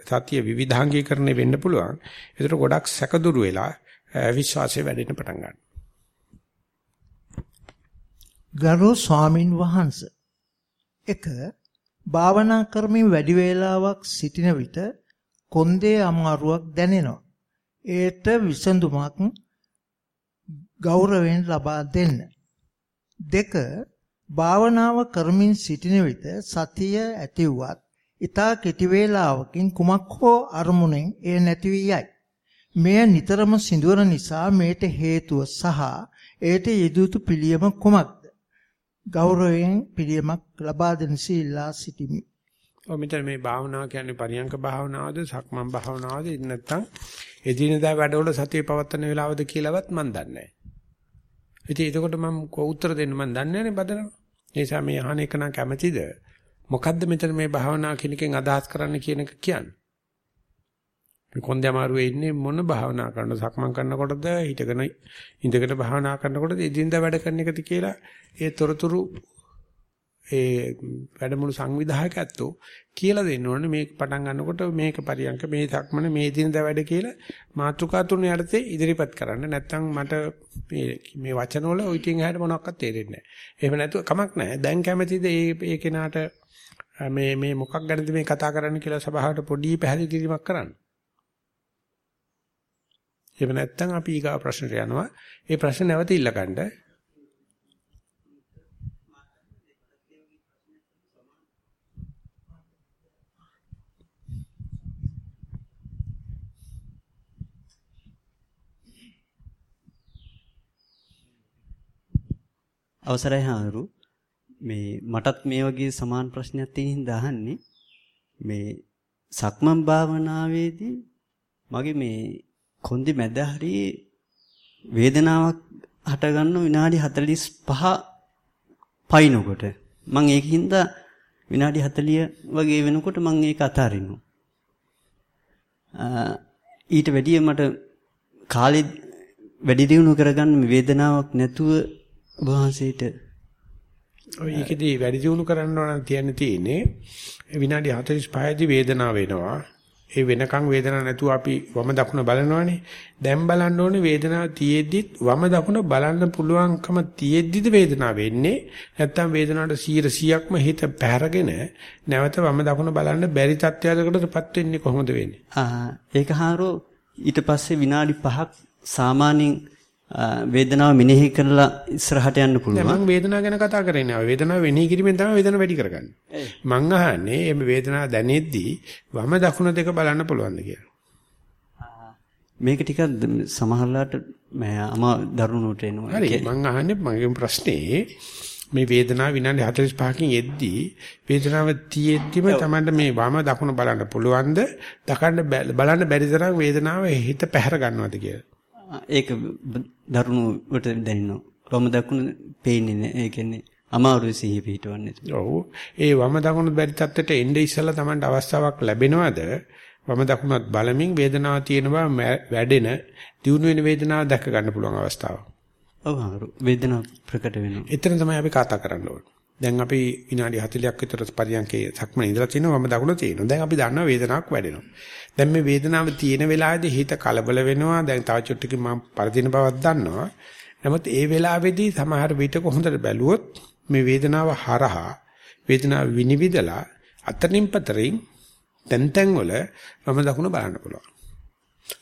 සතිය විවිධාංගීකරණය වෙන්න පුළුවන්. ඒතර ගොඩක් සැකදුරු වෙලා විශ්වාසය වැඩෙන්න පටන් ගන්නවා. ගරු ස්වාමින් වහන්සේ එක භාවනා කරමින් වැඩි වේලාවක් සිටින විට කොන්දේ අමාරුවක් දැනෙනවා. ඒට විසඳුමක් ගෞරවයෙන් ලබා දෙන්න. දෙක භාවනාව කරමින් සිටින විට සතිය ඇතිවුවත් ඊතා කෙටි වේලාවකින් කුමක් හෝ අරමුණෙන් එය නැති වී යයි. මෙය නිතරම සිදුවන නිසා මේට හේතුව සහ ඒට යෙදුතු පිළියම කුමක්ද? ගෞරවයෙන් පිළියමක් ලබා දෙන සීලා සිටිමි. ඔය මෙතන මේ භාවනාව කියන්නේ පරියංක භාවනාවද සක්මන් භාවනාවද නැත්නම් එදිනදා වැඩවල සතිය පවත්වන වෙලාවද කියලාවත් මම දන්නේ නැහැ. ඉතින් එතකොට මම උත්තර දෙන්න මම දන්නේ නැහැ නේ බදනවා. ඒ නිසා මේ අහන එක නම් කැමැතිද? මොකද්ද මෙතන මේ භාවනා කෙනකින් අදහස් කරන්න කියන එක කියන්නේ? මේ කොන්දේ අමාරුවේ ඉන්නේ මොන භාවනා කරනද සක්මන් කරනකොටද හිටගෙන ඉඳගෙන භාවනා කරනකොටද එදිනදා වැඩ කරන එකද කියලා ඒ තොරතුරු ඒ වැඩමුළු සංවිධායකයත්ෝ කියලා දෙන්න ඕනේ මේක පටන් ගන්නකොට මේක පරියන්ක මේ සක්මන මේ දිනදා වැඩ කියලා මාතෘකා තුන යටතේ ඉදිරිපත් කරන්න නැත්නම් මට මේ මේ වචන වල ওই ටින් හැට මොනවක්වත් තේරෙන්නේ නැහැ. එහෙම නැතුව කමක් නැහැ. දැන් කැමැතිද මේ මේ කෙනාට මේ මේ මොකක් ගැනද මේ කතා කරන්න කියලා සභාවට පොඩි පැහැදිලි කිරීමක් කරන්න. එහෙම නැත්නම් අපි ඊගා ප්‍රශ්නට යනවා. ඒ ප්‍රශ්න නැවත ඉල්ලගන්න. අවසරයි හාරු මේ මටත් මේ වගේ සමාන ප්‍රශ්නයක් තියෙන හින්දා අහන්නේ. මේ සක්මන් භාවනාවේදී මගේ මේ කොන්දේ මැද හරියේ වේදනාවක් හටගන්න විනාඩි 45 පයින්නකොට මම ඒකින්ද විනාඩි 40 වගේ වෙනකොට මම ඒක අතාරිනවා. ඊට වැඩිය මට කාලෙ වැඩි දියුණු කරගන්න වේදනාවක් නැතුව ඔබ වහන්සේට ඔය ඒකෙදි වැඩි දියුණු කරන්න ඕන තියන්න තියෙන්නේ විනාඩි 45 දී වේදනාව වෙනවා. ඒ වෙනකන් වේදනාවක් නැතුව අපි වම දකුණ බලනවානේ. දැන් බලන්න ඕනේ වේදනාව තියෙද්දිත් වම දකුණ බලන්න පුළුවන්කම තියෙද්දිද වේදනාව වෙන්නේ. නැත්තම් වේදනාවට 100%ක්ම හිත පැහැරගෙන නැවත වම දකුණ බලන්න බැරි තත්ත්වයකටපත් වෙන්නේ කොහොමද වෙන්නේ? ආ ඒක හාරෝ ඊට පස්සේ විනාඩි 5ක් සාමාන්‍යයෙන් වේදනාව මෙනෙහි කරලා ඉස්සරහට යන්න පුළුවන්. මම වේදනාව ගැන කතා කරන්නේ. වේදනාව වෙනෙහි කිරීමෙන් තමයි වේදනාව වැඩි කරගන්නේ. මං අහන්නේ මේ වේදනාව දැනෙද්දී වම දකුණ දෙක බලන්න පුළුවන්ද කියලා. මේක ටිකක් සමහරලාට මම දරුණුට එනවා. හරි මං අහන්නේ මගේ ප්‍රශ්නේ මේ වේදනාව විනාඩි 45කින් එද්දී වේදනාව තියෙද්දිම තමයි මේ වම දකුණ බලන්න පුළුවන්ද? දකන්න බලන්න බැරි තරම් වේදනාව හිත පැහැර ගන්නවද කියලා. ඒක දරුණුවට දැනෙනවා. වම දකුණ පේන්නේ නැහැ. ඒ කියන්නේ අමාරුයි සිහිය පිටවන්නේ. ඔව්. ඒ වම දකුණ බැරි තත්ත්වයට එnde ඉස්සලා Tamanට අවස්ථාවක් ලැබෙනවද? වම දකුණත් බලමින් වේදනාව තියෙන බව වැඩෙන, දියුණු වෙන වේදනාව දැක ගන්න පුළුවන් අවස්ථාවක්. ඔව් හාරු. වේදනාව ප්‍රකට වෙනවා. එතන තමයි අපි කතා කරන්න ඕනේ. දැන් අපි විනාඩි 40ක් විතර පරියන්කේ සක්මන ඉඳලා තිනවා වම දකුණ තියෙනවා. දැන් අපි දන්නවා වේදනාවක් වැඩෙනවා. දැන් මේ වේදනාව තියෙන වෙලාවේදී හිත කලබල වෙනවා. දැන් තව චුට්ටකින් මම පරදින බවක් දන්නවා. නමුත් ඒ වෙලාවේදී සමහර විටක හොඳට බැලුවොත් මේ වේදනාව හරහා වේදනාව විනිවිදලා අතනින් පතරින් තැන් තැන් වල වම දකුණ බලන්න පුළුවන්.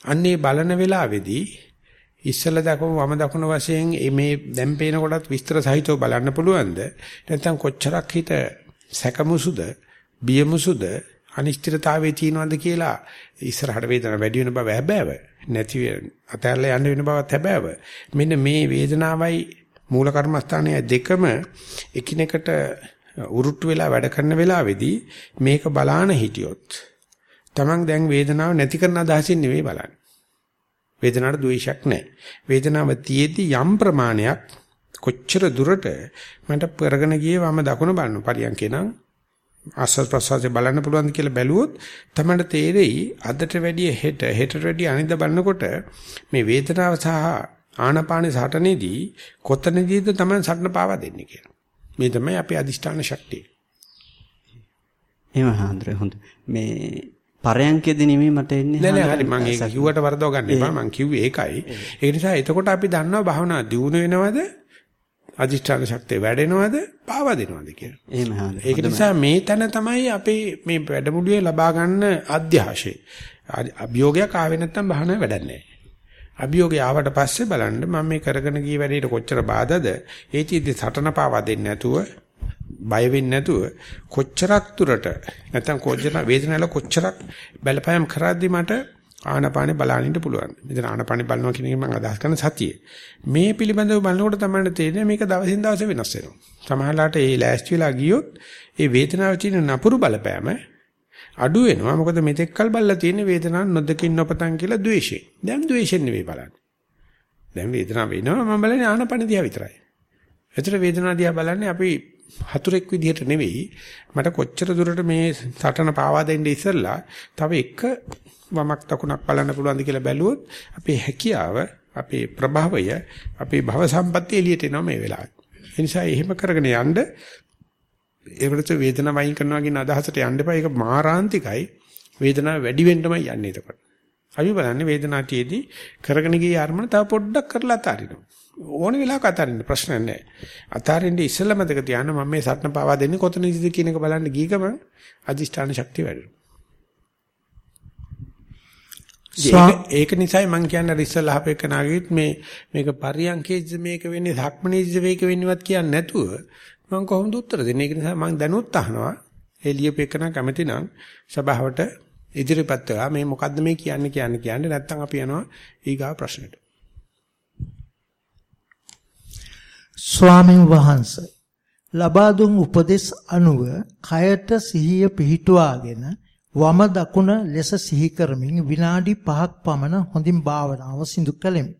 අන්නේ බලන වෙලාවේදී ඉස්සල දක්වම වම දකුණ වශයෙන් මේ දැන් පේන කොටත් විස්තර සහිතව බලන්න පුළුවන්ද? නැත්නම් කොච්චරක් හිත සැකමුසුද බියමුසුද අනිශ්චිතතාවයේ තියනවද කියලා ඉස්සරහට වේදනාව වැඩි වෙන බව හැබෑව. නැති අතහැරලා යන්න වෙන බවත් හැබෑව. මෙන්න මේ වේදනාවයි මූල කර්මස්ථානය දෙකම එකිනෙකට උරුට්ටු වෙලා වැඩ කරන වෙලාවේදී මේක බලාන හිටියොත් Taman දැන් වේදනාව නැති කරන අදහසින් නෙවෙයි බලන්නේ. වේදනාවට ද්වේෂයක් නැහැ. වේදනාව තියේදී යම් ප්‍රමාණයක් කොච්චර දුරට මට පෙරගෙන ගියේ වම දකුණ බලන්න පරියන්කේ නම් ආස්වාද ප්‍රසවාසය බලන්න පුළුවන් කියලා බැලුවොත් තමයි තේරෙයි අදට වැඩිය හෙට හෙටට වැඩිය අනිද්දා බලනකොට මේ වේදනාව සහ ආනාපාන සටනේදී කොතනදීද තමයි සටන පාවා දෙන්නේ කියලා. මේ තමයි අපේ අදිෂ්ඨාන ශක්තිය. එහෙම හාන්දර හොඳ. මේ පරයන්කෙදි නෙමෙයි මට එන්නේ. නෑ නෑ හරි මම ඒක කිව්වට වරදව ගන්න එපා. මම කිව්වේ ඒකයි. ඒ නිසා එතකොට අපි දන්නවා භාවනා දියුණු වෙනවද? අදිෂ්ඨාන ශක්තිය වැඩෙනවද? පාවා දෙනවද කියලා. එහෙම හාන්දර. ඒක නිසා මේ තැන තමයි අපේ මේ වැඩමුළුවේ ලබා ගන්න අධ්‍යාශය. අභියෝගයක් ආවේ නැත්නම් භාවනාව වැඩන්නේ නැහැ. අභියෝගය ආවට පස්සේ බලන්න මම මේ කරගෙන ගිය වැඩේට කොච්චර බාධාද ඒ චීද්දි සටන පාවා දෙන්නේ නැතුව බය වෙන්නේ නැතුව කොච්චරක් දුරට නැත්නම් කොච්චර වේදනාවල කොච්චරක් බලපෑම් කරද්දි මට ආනපානේ බලන්න පුළුවන්. මෙතන ආනපානේ බලනවා කියන එක මම අදහස් කරන සතිය. මේ පිළිබඳව බලනකොට තමයි තේරෙන්නේ මේක දවසින් දවස වෙනස් වෙනවා. සමහරලාට ඒ ලෑස්ති වෙලා ගියොත් ඒ වේදනාවේ තියෙන නපුරු බලපෑම අඩු වෙනවා. මොකද මෙතෙක්කල් බල්ලා තියෙන වේදනාවක් නොදකින් නොපතන් කියලා ද්වේෂය. දැන් ද්වේෂෙන් නෙවෙයි බලන්නේ. දැන් වේදනාව වෙනවා මම බලන්නේ ආනපන දිහා විතරයි. ඒතර වේදනාව දිහා බලන්නේ අපි හතුරෙක් විදිහට නෙවෙයි මට කොච්චර දුරට මේ සටන පාවා දෙන්න ඉස්සෙල්ලා තව එක වමක් දකුණක් බලන්න පුළුවන්ද කියලා බැලුවොත් අපේ හැකියාව අපේ ප්‍රභාවය අපේ භව සම්පත්තිය එළියට එනවා මේ වෙලාවේ. ඒ නිසා එහෙම කරගෙන යන්න ඒකට වේදනාව වයින් කරනවා කියන අදහසට යන්න එපා. ඒක මාරාන්තිකයි. වේදනාව වැඩි වෙන්නමයි යන්නේ එතකොට. අපි බලන්නේ වේදනාවතියේදී කරගෙන ගිය අරමුණ තව පොඩ්ඩක් කරලා අතාරිනවා. ඕන වෙලාවක අතාරින්න ප්‍රශ්න නැහැ. අතාරින්න ඉස්සෙල්ලා මතක තියාගන්න මම මේ සටන පාවා දෙන්නේ කොතනදද කියන එක බලන්න ගිය ගමන් අදිෂ්ඨාන ශක්තිය වැඩෙනවා. ඒක නිසායි මම කියන්නේ ඉස්සෙල්ලා අපේක නාගෙත් මේ මේක පරියන්කේජ් මේක වෙන්නේ ධක්මනේජ් මේක වෙන්නේවත් කියන්නේ නැතුව මම කොහොමද උත්තර දෙන්නේ? ඒක නිසා මම දැනුත් අහනවා. එළියපෙකන කැමති නම් සභාවට ඉදිරිපත් වෙලා මේ මොකද්ද මේ කියන්නේ කියන්නේ කියන්නේ නැත්නම් අපි යනවා ඊගා ප්‍රශ්නෙට. ස්වාමීන් වහන්සේ ලබා දුන් උපදෙස් අනුව කයට සිහිය පිහිටුවාගෙන වම දකුණ ලෙස සිහි කරමින් විනාඩි 5ක් පමණ හොඳින් භාවනාව සිදු කළෙමි.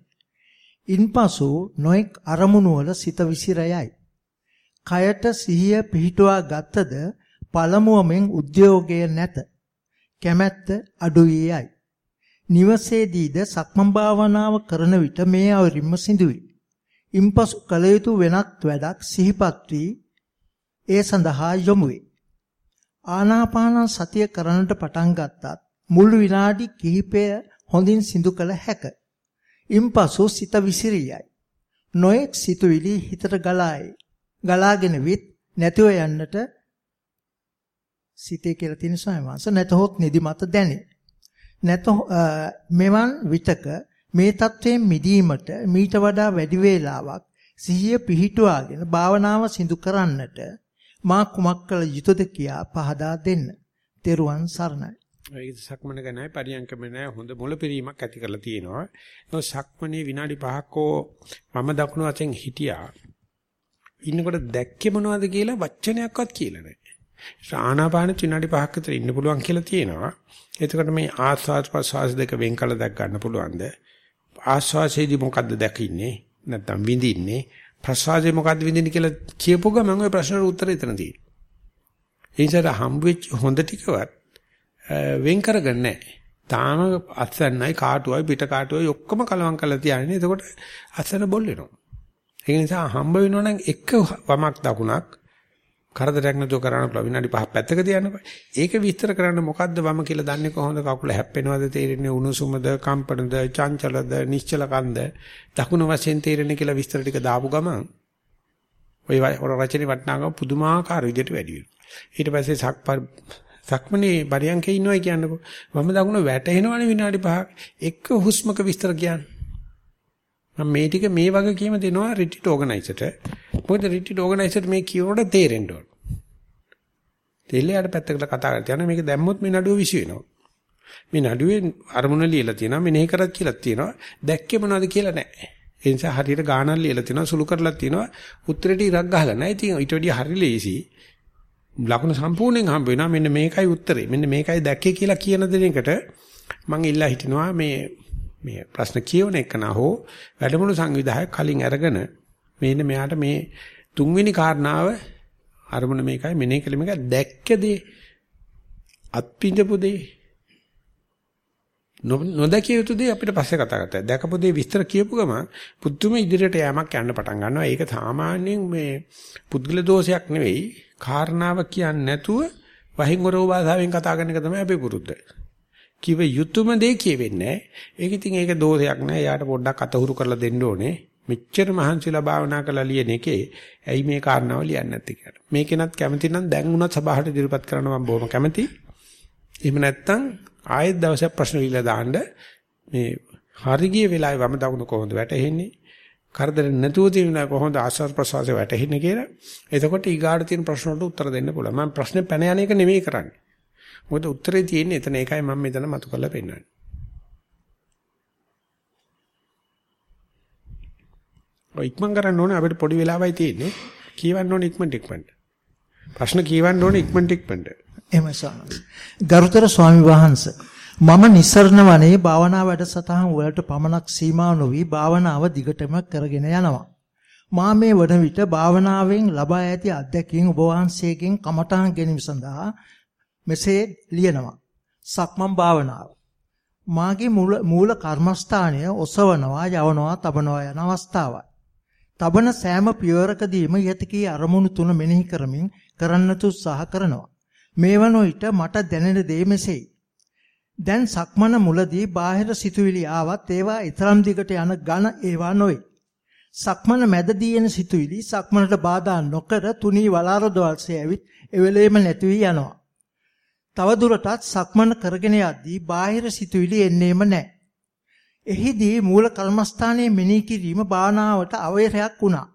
ඉන්පසු නොඑක් අරමුණු වල සිත විසිරයයි. කයට සිහිය පිහිටුවා ගත්තද පළමුවමෙන් උද්‍යෝගය නැත. කැමැත්ත අඩු වී යයි. නිවසේදීද සක්මන් භාවනාව කරන විට මේ අවරිම්ම සිදුවේ. ඉන්පසු කල යුතු වෙනත් වැඩක් සිහිපත් වී ඒ සඳහා යොමු වේ. ආනාපාන සතිය කරන්නට පටන් ගත්තත් මුළු විනාඩි කිහිපය හොඳින් සිදු කළ හැක. ඉන්පසු සිත විසිරියයි. නොඑක් සිතුවිලි හිතට ගලායි. ගලාගෙන විත් නැතිව යන්නට සිතේ කියලා තියෙන ස්වයංවාස නැතහොත් නිදිමත දැනේ. නැත මෙවන් විතක මේ தත්වයෙන් මිදීමට මීට වඩා වැඩි වේලාවක් සිහිය පිහිටුවාගෙන භාවනාව සිදු කරන්නට මා කුමක් කළ යුතුද කියා පහදා දෙන්න. තෙරුවන් සරණයි. ඒක සක්මන ගැනයි පරියන්කම නෑ හොඳ මුල පිරීමක් ඇති කරලා තියෙනවා. ඒක සක්මනේ විනාඩි 5ක් මම දකුණු අතෙන් හිටියා. ඉන්නකොට දැක්කේ මොනවද කියලා වචනයක්වත් කියලා නැහැ. ආනාපාන විනාඩි 5ක් විතර ඉන්න පුළුවන් කියලා තියෙනවා. එතකොට මේ ආස්වාද ප්‍රසවාස දෙක වෙන් කළ දැක් ගන්න පුළුවන්ද? ආස්වාසයේදී මොකද්ද දැකින්නේ? නැත්නම් විඳින්නේ? ප්‍රසවාසයේ මොකද්ද විඳින්නේ කියලා කියපුව ගමන් ওই ප්‍රශ්නට උත්තර එතන තියෙනවා. ඒ නිසා හම්බෙච්ච හොඳ ටිකවත් වෙන් කරගන්නේ නැහැ. තාම අත්සන්නයි කාටුවයි පිට කාටුවයි ඔක්කොම කලවම් කරලා තියන්නේ. එතකොට අත්සන බොල් වෙනවා. ඒ නිසා හම්බ වෙනවනම් එක වමක් දකුණක් කරදරයක් නැතුව කරන්න පුළුවන් විනාඩි 5ක් පැත්තක තියන්නකෝ. ඒක විස්තර කරන්න මොකද්ද වම කියලා දන්නේ කොහොමද කකුල හැප්පෙනවද තේරෙන්නේ උණුසුමද කම්පනද චංචලද නිශ්චලකන්ද දකුණ වශයෙන් තේරෙන්නේ කියලා විස්තර ටික දාපු ගමන් ওই රචනයේ වටිනාකම පුදුමාකාර විදිහට වැඩි වෙනවා. ඊට පස්සේ සක්පර් සක්මනේ බරියන්කේ ඉන්නවා කියන්නකෝ. වම දකුණ වැටෙනවනේ විනාඩි 5ක්. එක හුස්මක විස්තර කියන්නේ. මම මේ ටික මේ වගකීම දෙනවා රිට්‍රීට් ඕගනයිසර්ට. මොකද රිට්‍රීට් ඕගනයිසර්ට මේ කියනකොට තේරෙන්න ඕන. තෙල්ලයට පැත්තකට කතා කරලා යනවා මේක දැම්මොත් මේ නඩුව විසි වෙනවා. මේ නඩුවේ අරමුණ ලියලා තියෙනවා මෙනෙහි කරත් කියලා තියෙනවා. දැක්කේ මොනවද කියලා නැහැ. ඒ නිසා හරියට ගානක් ලියලා තියෙනවා සුළු කරලා තියෙනවා උත්තරේට ඉරක් ගහලා නැහැ. ඉතින් ඊට වඩා හරි ලේසි. ලකුණ සම්පූර්ණයෙන් හම්බ වෙනවා මෙන්න මේකයි උත්තරේ. මෙන්න මේකයි දැක්කේ කියලා කියන දෙයකට මම ඉල්ලා හිටිනවා මේ මේ ප්‍රශ්න කියවන එක නහෝ වැඩමුළු සංවිධායක කලින් අරගෙන මේන්න මෙයාට මේ තුන්වෙනි කාරණාව අරමුණ මේකයි මෙනේ කළ මේක දැක්ක දේ අත්පිඳපු දේ නොදකිය යුතු දේ අපිට පස්සේ කතා කරતા. දැකපු දේ විස්තර කියපු ගම පුදුම ඉදිරියට යෑමක් යන්න පටන් ගන්නවා. ඒක සාමාන්‍යයෙන් මේ පුද්ගල දෝෂයක් නෙවෙයි. කාරණාව කියන්නේ නැතුව වහින් වරෝ භාෂාවෙන් කතා කරන එක තමයි අපි පුරුද්ද. කිව යුතුයම දේ කියවෙන්නේ නැහැ. ඒක ඉතින් ඒක දෝෂයක් නෑ. එයාට පොඩ්ඩක් අතහුරු කරලා දෙන්න ඕනේ. මෙච්චර මහන්සිලා භාවනා කරලා ලියන එකේ ඇයි මේ කාරණාව ලියන්නේ නැත්තේ කියලා. මේකෙනත් කැමති නම් දැන් උනත් සභාවට ඉදිරිපත් කරන්න මම බොහොම කැමති. එහෙම නැත්නම් ආයෙත් දවසක් ප්‍රශ්න විල දාන්න මේ හරි ගිය වෙලාවේ වම දකුණ කොහොමද වැටෙන්නේ? කරදර නැතුව තියෙන කොහොමද ආස්වාද ප්‍රසවාසය වැටෙන්නේ කියලා. එතකොට ඊගාට තියෙන ප්‍රශ්න වලට උත්තර දෙන්න පුළුවන්. මම ප්‍රශ්නේ පැන යන එක නෙමෙයි කරන්නේ. මොකද උත්තරේ තියෙන්නේ එතන ඒකයි මම මෙතන මතු කරලා පෙන්නන්නේ. ඔය ඉක්මන් කරන්න ඕනේ අපිට පොඩි වෙලාවයි තියෙන්නේ. කියවන්න ඕනේ ඉක්මනට ඉක්මනට. ප්‍රශ්න කියවන්න ඕනේ ඉක්මනට ඉක්මනට. එහෙම සානස්. ගරුතර ස්වාමි වහන්සේ මම නිස්සරණ වනේ භාවනා වැඩසටහන් වලට පමණක් සීමා නොවි භාවනාව දිගටම කරගෙන යනවා. මා මේ වන විට භාවනාවෙන් ලබා ඇති අත්දැකීම් ඔබ වහන්සේගෙන් කමඨාන් ගැනීම සඳහා මෙසේ ලියනවා. සක්මන් භාවනාව. මාගේ මූල කර්මස්ථානය ඔසවනවා, යවනවා, තබනවා යන අවස්ථාවයි. තබන සෑම පියවරකදීම යතිකී අරමුණු තුන මෙනෙහි කරමින් කරන්නට උත්සාහ කරනවා. මේ වන විට මට දැනෙන දේ මෙසේයි. දැන් සක්මන මුලදී බාහිර සිතුවිලි ආවත් ඒවා ඊතරම් දිගට යන ඝන ඒවා නොවේ. සක්මන මැදදී එන සිතුවිලි සක්මනට බාධා නොකර තුනී වලාරදවල්සේ ඇවිත් එවෙලෙම නැති වී යනවා. තව දුරටත් සක්මන කරගෙන යද්දී බාහිර සිතුවිලි එන්නේම නැහැ. එහිදී මූල කර්මස්ථානයේ මෙනෙහි කිරීම භාවනාවට අවශ්‍යයක් වුණා.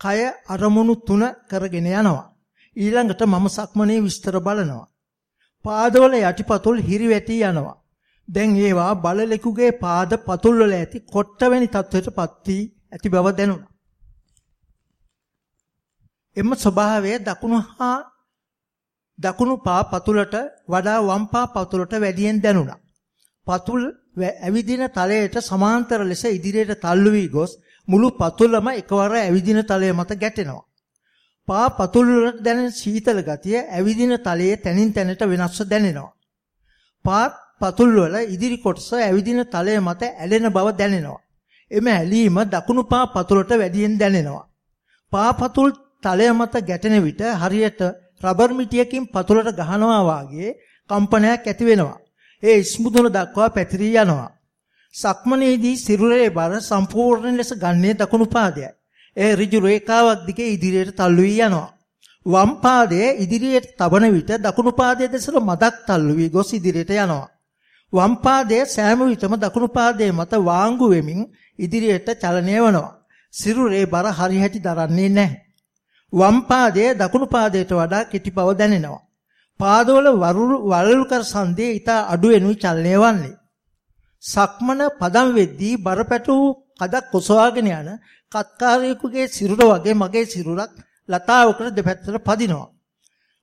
කය අරමුණු තුන කරගෙන යනවා. ඊළඟට මම සක්මනේ විස්තර බලනවා. පාදවල යටිපතුල් හිරිවැටි යනවා. දැන් ඒවා බලලෙකුගේ පාද පතුල් වල ඇති කොට්ට වැනි තත්වයටපත් වී ඇති බව දැනුණා. එම ස්වභාවය දකුණු හා දකුණු පා පතුලට වඩා වම් පා පතුලට වැඩියෙන් දැනුණා. පතුල් ඇවිදින තලයට සමාන්තර ලෙස ඉදිරියට තල්ලු වී ගොස් මුළු පතුලම එකවර ඇවිදින තලය මත ගැටෙනවා. පා පතුල් වලට දැනෙන සීතල ගතිය ඇවිදින තලයේ තනින් තැනට වෙනස්ව දැනෙනවා. පා පතුල් වල ඉදිරි කොටස ඇවිදින තලය මත ඇලෙන බව දැනෙනවා. එම ඇලීම දකුණු පා පතුලට වැඩියෙන් දැනෙනවා. පා පතුල් තලය මත ගැටෙන විට හරියට රබර් මිටියකින් පතුලට ගහනවා වාගේ කම්පනයක් ඇති වෙනවා. ඒ ඉස්මුදුන දක්වා පැතිරී යනවා. සක්මනේදී සිරුරේ බර සම්පූර්ණ ලෙස ගන්නේ දකුණු පාදයයි. ඒ ඍජු රේඛාවක් දිගේ ඉදිරියට තල්ලු වී යනවා. වම් පාදයේ ඉදිරියට තබන විට දකුණු පාදයේ දෙසට මදක් තල්ලු වී ගොස් ඉදිරියට යනවා. වම් පාදයේ සෑම විටම දකුණු පාදයේ මත වාංගු වෙමින් ඉදිරියට චලනය වෙනවා. සිරුරේ බර හරිහැටි දරන්නේ නැහැ. වම් පාදයේ දකුණු පාදයට වඩා කෙටි බව දැනෙනවා. පාදවල වලලු කර සංදී ඊට අඩු වෙනුයි චලනය වන්නේ. සක්මන පදම් වෙද්දී බරපැටු කදක් කොසවාගෙන යන කත්කාරයෙකුගේ සිරුර වගේ මගේ සිරුරක් ලතාවකට දෙපැත්තට පදිනවා.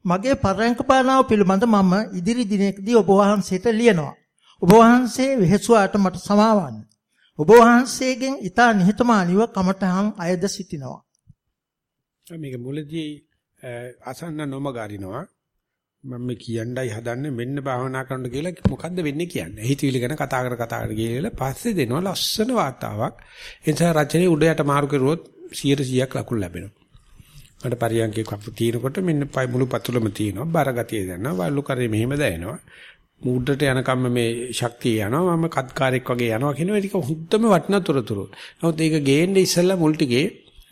මගේ පරයන්ක පානාව පිළිබඳ මම ඉදිරි දිනකදී ඔබ වහන්සේට ලියනවා. ඔබ වහන්සේ වෙහෙසුවාට මට සමාවන්න. ඔබ වහන්සේගෙන් ඊතා නිහතමානීව කමඨහන් අයද සිටිනවා. මේක මුලදී අසන්න නොමගාරිනවා. මම මේ කියන්නයි හදන්නේ මෙන්න භාවනා කරන්න කියලා මොකද්ද වෙන්නේ කියන්නේ. හිතවිලි ගැන කතා කර කතා කර කියලා පස්සේ දෙනවා ලස්සන වාතාවක්. ඒ නිසා රචනයේ උඩ යට මාරු කරුවොත් 100%ක් ලකුණු ලැබෙනවා. මට පරියන්කේ කපු තියෙනකොට මෙන්න පයි මුළු පතුලම තියෙනවා. බර ගතිය දැනෙනවා. වල්ලු කරේ මෙහෙම දැනෙනවා. මූඩට යනකම් මේ ශක්තිය යනවා. මම කත්කාරයක් වගේ යනවා කියන එක හුද්දම වටිනා තොරතුරු. නමුත් ඒක ගේන්නේ ඉස්සෙල්ලා මුල් ටිකේ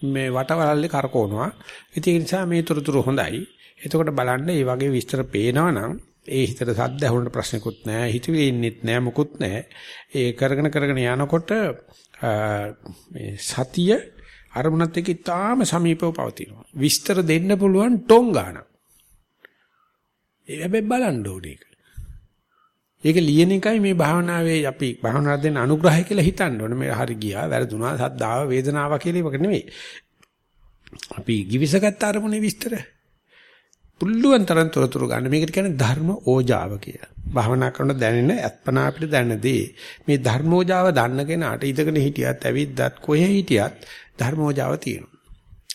මේ වටවලල්ලේ කරකවනවා. ඒක නිසා මේ තොරතුරු හොඳයි. එතකොට බලන්න මේ වගේ විස්තර පේනවා නම් ඒ හිතට සද්ද ඇහුනට ප්‍රශ්නකුත් නැහැ හිතවිලි ඉන්නෙත් නැහැ මොකුත් නැහැ ඒ කරගෙන කරගෙන යනකොට මේ සතිය අරමුණත් එක්ක ඉතාම සමීපව පවතිනවා විස්තර දෙන්න පුළුවන් ටොං ගන්න ඒ හැබැයි බලන්න ඕනේ ඒක ඒක ලියන එකයි මේ භාවනාවේ අපි භාවනා දෙන්න අනුග්‍රහය කියලා හිතන්න ඕනේ මේ හරි ගියා වැරදුනා සද්දාව වේදනාව කියලා ඒක නෙවෙයි අපි givisගත් අරමුණේ විස්තර පුළුවන් තරම් තොරතුරු ගන්න. මේකට කියන්නේ ධර්ම ඕජාව කියලා. භාවනා කරන දැනෙන අත්පනා අපිට දැනදී මේ ධර්මෝජාව දන්න කෙනාට ඉදගෙන හිටියත් ඇවිද්දත් කොහේ හිටියත් ධර්මෝජාව තියෙනවා.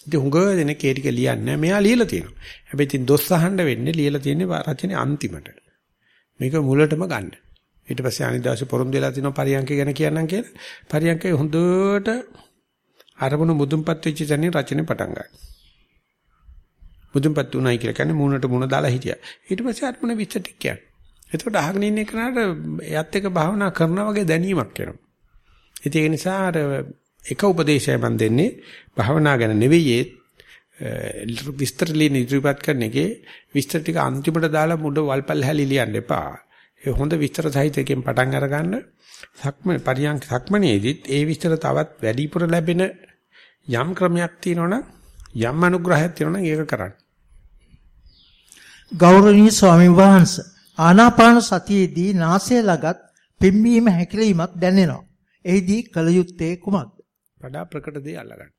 ඉතින් හුඟ දෙනෙක් ඒ ටික ලියන්නේ මෙයා ලියලා තියෙනවා. හැබැයි ඉතින් දොස් අහන්න වෙන්නේ ලියලා තියෙන්නේ රචනයේ අන්තිමට. මේක මුලටම ගන්න. ඊට පස්සේ අනිත් දවසේ පොරොන්දු වෙලා තිනවා පරියන්ක ගැන කියන්නම් කියලා. පරියන්කේ හොඳට අරමුණු මුදුන්පත් වෙච්ච තැනින් රචනෙ පටන් ගන්නවා. මුදුන්පත් උනායි කියලා කියන්නේ මූණට මූණ දාලා හිටියා. ඊට පස්සේ අරමුණ විස්තර ටික කියන්නේ. එතකොට අහගෙන ඉන්න කෙනාට එයත් එක භාවනා කරනා වගේ දැනීමක් එනවා. ඉතින් ඒ නිසා අර එක උපදේශය මම දෙන්නේ භාවනා ගැන නෙවෙයි විස්තර ලියන ඉදිරිපත් කරන එකේ විස්තර ටික අන්තිමට දාලා මුඩ වල්පල් හැලි ලියන්න එපා. ඒ හොඳ විස්තර සහිතයෙන් පටන් අරගන්න සක්ම පරියන්ක සක්මනේදිත් ඒ විස්තර තවත් වැඩිපුර ලැබෙන යම් ක්‍රමයක් තියෙනවනම් යම් අනුග්‍රහයක් තියෙනවනම් ඒක කරන්න. ගෞරවනීය ස්වාමීන් වහන්සේ ආනාපාන සතියේදී නාසය ළගත් පිම්බීම හැකිලීමක් දැනෙනවා. එහිදී කල යුත්තේ කුමක්ද? වඩා ප්‍රකට දේ අල්ලගන්න.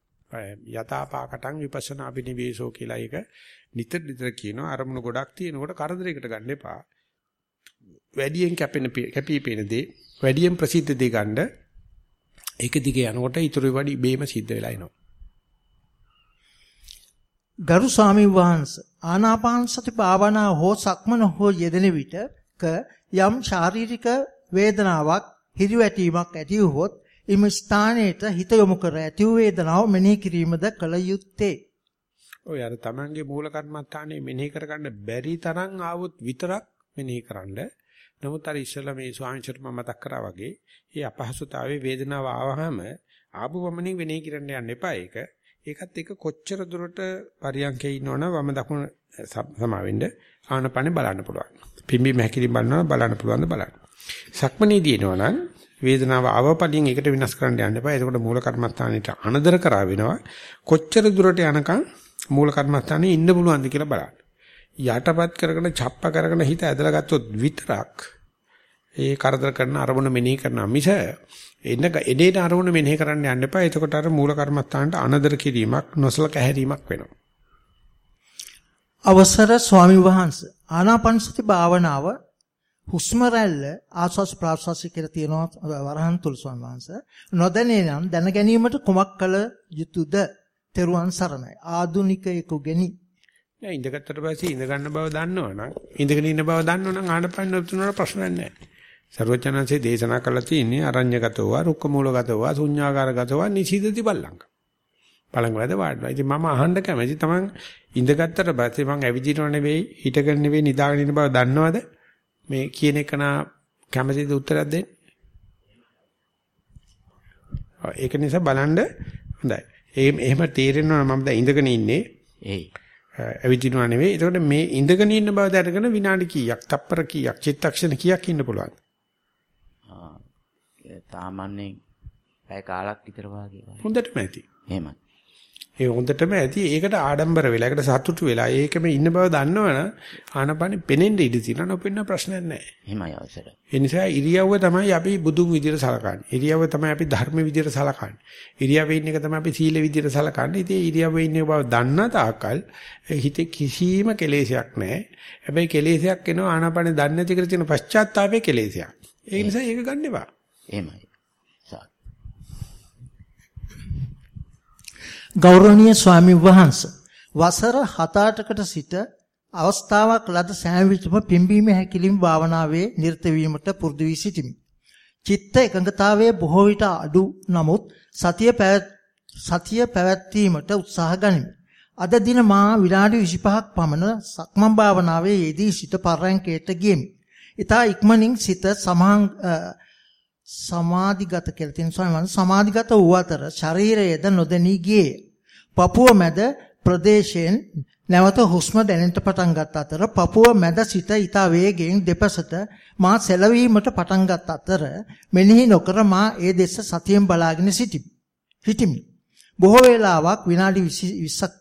යථාපාකටං විපස්සනා අභිනිවේෂෝ කියලා ඒක නිතර නිතර කියනවා අරමුණු ගොඩක් තියෙනකොට කරදරයකට ගන්න එපා. වැඩියෙන් කැපෙන කැපිපෙන දේ වැඩියෙන් ප්‍රසිද්ධ දේ ගන්න ඒක දිගේ යනකොට ඊටු වැඩි බේම සිද්ධ වෙලා එනවා. ගරු ස්වාමීන් වහන්සේ ආනාපාන සති භාවනා හෝ සක්මන හෝ යෙදෙන විටක යම් ශාරීරික වේදනාවක් හිරිවැටීමක් ඇති වුවොත් එම ස්ථානයට හිත යොමු කර ඇති වූ වේදනාව මෙනෙහි කිරීමද කල යුත්තේ. ඔය අර තමන්ගේ මූල කර්මස්ථානේ මෙනෙහි කරගන්න බැරි තරම් ආවොත් විතරක් මෙනෙහි කරන්න. නමුත් අර ඉස්සෙල්ලා මේ ස්වාමීන් මම මතක් කරා වගේ, මේ අපහසුතාවයේ වේදනාව ආවහම ආපු වමනින් වෙනෙහි කරන්න යන්න එපා ඒක. ඒකත් එක කොච්චර දුරට පරියන්කේ ඉන්නවනම් වම දකුණ සමාවෙන්න ආනපනේ බලන්න පුළුවන්. පිම්බි මහැකිලි බලනවා බලන්න පුළුවන්ද බලන්න. සක්මනේදී එනවනම් වේදනාව ආවපලින් ඒකට විනාශ කරන්න යන්න එපා. එතකොට මූල කර්මස්ථානෙට අනදර කරා වෙනවා. කොච්චර දුරට යනකම් මූල කර්මස්ථානේ ඉන්න පුළුවන්ද කියලා බලන්න. යටපත් කරගෙන ڇප්ප කරගෙන හිත ඇදලා ගත්තොත් විතරක් ඒ කරදර කරන අරමුණ මෙනෙහි කරන මිස එන්න එදේට අරමුණ මෙනෙහි කරන්න යන්න එපා. එතකොට අර මූල කර්මස්ථානට අනදර කිරීමක් නොසලක හැරීමක් වෙනවා. අවසර ස්වාමි වහන්සේ ආනාපාන සති භාවනාව හුස්ම රැල්ල ආස්වාස් ප්‍රාස්වාස කියලා තියෙනවා වරහන් තුල ස්වාමීන් වහන්සේ. නොදැනේ නම් දැන ගැනීමට කුමක් කළ යුතුද? තෙරුවන් සරණයි. ආදුනිකයෙකු ගෙනි. නෑ ඉඳගත්තට පස්සේ ඉඳ ගන්න බව දන්නවනම් ඉඳගෙන ඉන්න බව දන්නවනම් ආනපන නොතුනට ප්‍රශ්නයක් නෑ සර්වචනන්සේ දේශනා කළා තියෙන්නේ අරඤ්‍යගතව රුක්ක මූලගතව ශුඤ්ඤාකාරගතව නිසීදති බල්ලංක බලංග වැඩ වාඩිලා ඉතින් මම අහන්න කැමති තමන් ඉඳගත්තට පස්සේ මං ඇවිදිනව නෙවෙයි හිටගෙන නෙවෙයි නිදාගෙන ඉන්න බව දන්නවද? මේ කියන එක නා කැමතිද උත්තරයක් දෙන්න? ඒක නිසා බලන්න හොඳයි. එහෙම තේරෙනවා මම දැන් ඉඳගෙන ඉන්නේ. එයි. ඇවිදිනවා නෙවෙයි. ඒකට මේ ඉඳගෙන ඉන්න බව දැනගෙන විනාඩි කීයක්, තප්පර කීයක්, චිත්තක්ෂණ කීයක් ඉන්න පුළුවන්ද? ආ තාමන්නේ පැය කාලක් විතර වාගේ. හොඳටම ඇති. එහෙමයි. ඒ හොඳටම ඇති. ඒකට ආඩම්බර වෙලා, ඒකට සතුටු වෙලා, ඒකම ඉන්න බව දන්නවනම් ආනපනෙ පෙනෙන්න ඉඩ තියෙනවා. නොපෙන්න ප්‍රශ්නයක් නැහැ. එහෙමයි අවසර. ඒ නිසා ඉරියව්ව තමයි අපි බුදුන් විදියට සලකන්නේ. ඉරියව්ව තමයි අපි ධර්ම විදියට සලකන්නේ. ඉරියව්වේ ඉන්න එක තමයි අපි සීල විදියට සලකන්නේ. ඉතින් ඉරියව්වේ ඉන්න බව දන්න තාක්කල් හිතේ කිසිම කෙලෙසයක් නැහැ. හැබැයි කෙලෙසයක් එනවා ආනපනෙ දන්නේ නැති කර තියෙන පශ්චාත්තාපයේ කෙලෙසයක්. ඒ නිසා ඒක ගන්න එපා. එහෙමයි. ගෞරවනීය ස්වාමීන් වහන්සේ වසර 7-8කට සිට අවස්ථාවක් ලද සෑම විටම පිම්බීම හැකිලිම් භාවනාවේ නිරත වීමට පුරුදු වී සිටිමි. චිත්ත එකඟතාවයේ බොහෝ විට අඩු නමුත් සතිය සතිය පැවැත්වීමට උත්සාහ ගනිමි. අද දින මා විනාඩි 25ක් පමණ සක්මන් භාවනාවේ යෙදී සිට පරයන්කයට ගියෙමි. ඊතා ඉක්මනින් සිත සමහන් සමාධිගත කියලා තියෙන ස්වාමීන් වහන්සේ සමාධිගත වූ අතර ශරීරයේද නොදැනී ගියේ. පපුව මැද ප්‍රදේශයෙන් නැවත හුස්ම දැනෙන්නට පටන් ගත් අතර පපුව මැද සිට ඊතා වේගයෙන් දෙපසට මා සැලවීමට පටන් ගත් අතර මෙනෙහි නොකර මා ඒ දෙස සතියෙන් බලාගෙන සිටිමි. හිටිමි. බොහෝ වේලාවක් විනාඩි 20ක්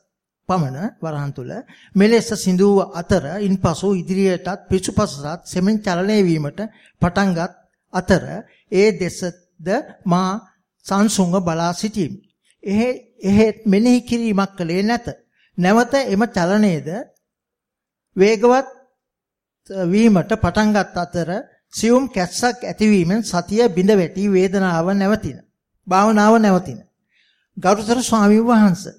පමණ වරහන් තුල මෙලෙස සිඳු අතර ඉන්පසු ඉදිරියටත් පිටුපසටත් සෙමෙන් චලනය වීමට පටන්ගත් අතර ඒ දෙසද මා සංසුන්ව බලා සිටිමි. එහෙ එහෙත් මෙනෙහි කිරීමක් කලේ නැත. නැවත එම චලනයේද වේගවත් වීමට පටන්ගත් අතර සියුම් කැස්සක් ඇතිවීමෙන් සතිය බිඳ වැටි වේදනාව නැවතින. භාවනාව නැවතින. ගරුතර ස්වාමීන් වහන්සේ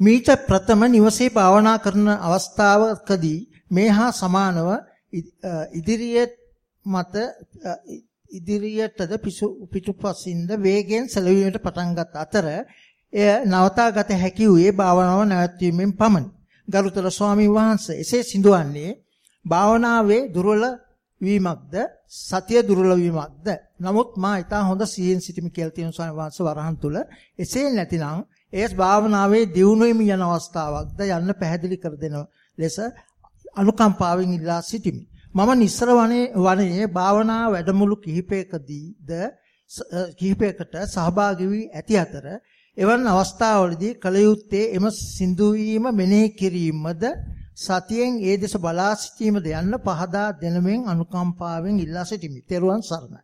මීට ප්‍රථම නිවසේ භාවනා කරන අවස්ථාවකදී මේ හා සමානව ඉදිරියේ මත අ, ඉදිරියටද පිසු පිටුපසින්ද වේගයෙන් සැලවීමට පටන් ගත් අතර එය නවතාගත හැකි වූයේ භාවනාව නැවැත්වීමෙන් පමණි. ගරුතර ස්වාමීන් වහන්සේ එසේ සිදුවන්නේ භාවනාවේ දුර්වල වීමක්ද සතිය දුර්වල වීමක්ද නමුත් මා ඊට හොඳ සිහින් සිටිමි කියලා තියෙන ස්වාමීන් වහන්සේ වරහන් තුල එසේ නැතිනම් එය භාවනාවේ දියුණුවෙම යන අවස්ථාවක්ද යන්න පැහැදිලි කර දෙන ලෙස අනුකම්පාවෙන් ඉල්ලා සිටිමි. මම නිස්සර වනේ වනයේ භාවනා වැඩමුළු කිහිපයකදීද ස- අ, කිහිපයකට සහභාගී වී ඇති අතර එවන් අවස්ථාවලදී කල යුත්තේ එම සිඳු වීම මෙනෙහි කිරීමද සතියෙන් ඒ දෙස බලා සිටීමද යන්න පහදා දෙනමෙන් අනුකම්පාවෙන් ඉල්ලා සිටිමි. තෙරුවන් සරණයි.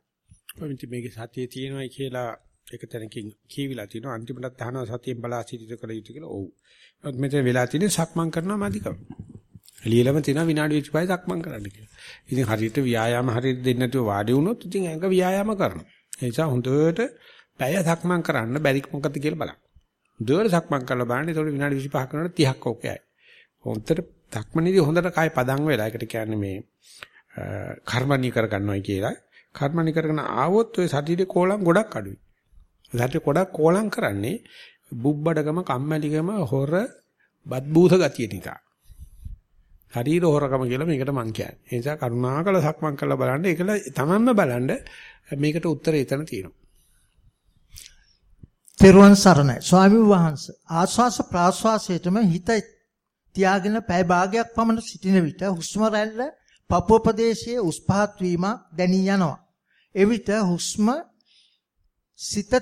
කොමිටි මේකේ සතියේ තියෙනවයි කියලා එක තැනකින් කියවිලා තිනවා අන්තිමට අහනවා සතියෙන් බලා සිටිත කළ යුතු කියලා. ඔව්. ඒත් මෙතන වෙලා තියෙන්නේ සක්මන් කරනවා මදිකම. එළියලම තියෙනවා විනාඩි 25 සක්මන් කරන්න කියලා. ඉතින් හරියට ව්‍යායාම හරියට දෙන්නේ නැතුව වාඩි වුණොත් ඉතින් ඇඟ ව්‍යායාම කරනවා. ඒ නිසා හොඳට පැය සක්මන් කරන්න බැරි මොකද කියලා බලන්න. හොඳට සක්මන් කරලා බලන්න. ඒතකොට විනාඩි 25 කරනකොට 30ක් ඕකයි. හොඳට සක්මනේදී හොඳට කය පදන් වෙලා. ඒකට කියන්නේ මේ කර්මණී කර ගන්නවයි කියලා. කර්මණී කරගෙන ආවොත් ඔය ශරීරේ කෝලම් ගොඩක් අඩුයි. ශරීරේ ගොඩක් කෝලම් කරන්නේ බුබ්බඩකම කම්මැලිකම හොර බද්බූත ගතිය නිසා. ශරීර හොරකම කියලා මේකට මං කියන්නේ. ඒ නිසා කරුණාකර සක්මන් කරලා බලන්න ඒකල තමන්ම බලන්න මේකට උත්තරය එතන තියෙනවා. තෙරුවන් සරණයි. ස්වාමීන් වහන්සේ ආස්වාස ප්‍රාස්වාසයේටම හිත තියාගෙන පැය භාගයක් පමණ සිටින විට හුස්ම රැල්ල පපුව ප්‍රදේශයේ උස් පහත් වීමක් දැනී යනවා. එවිට හුස්ම සිත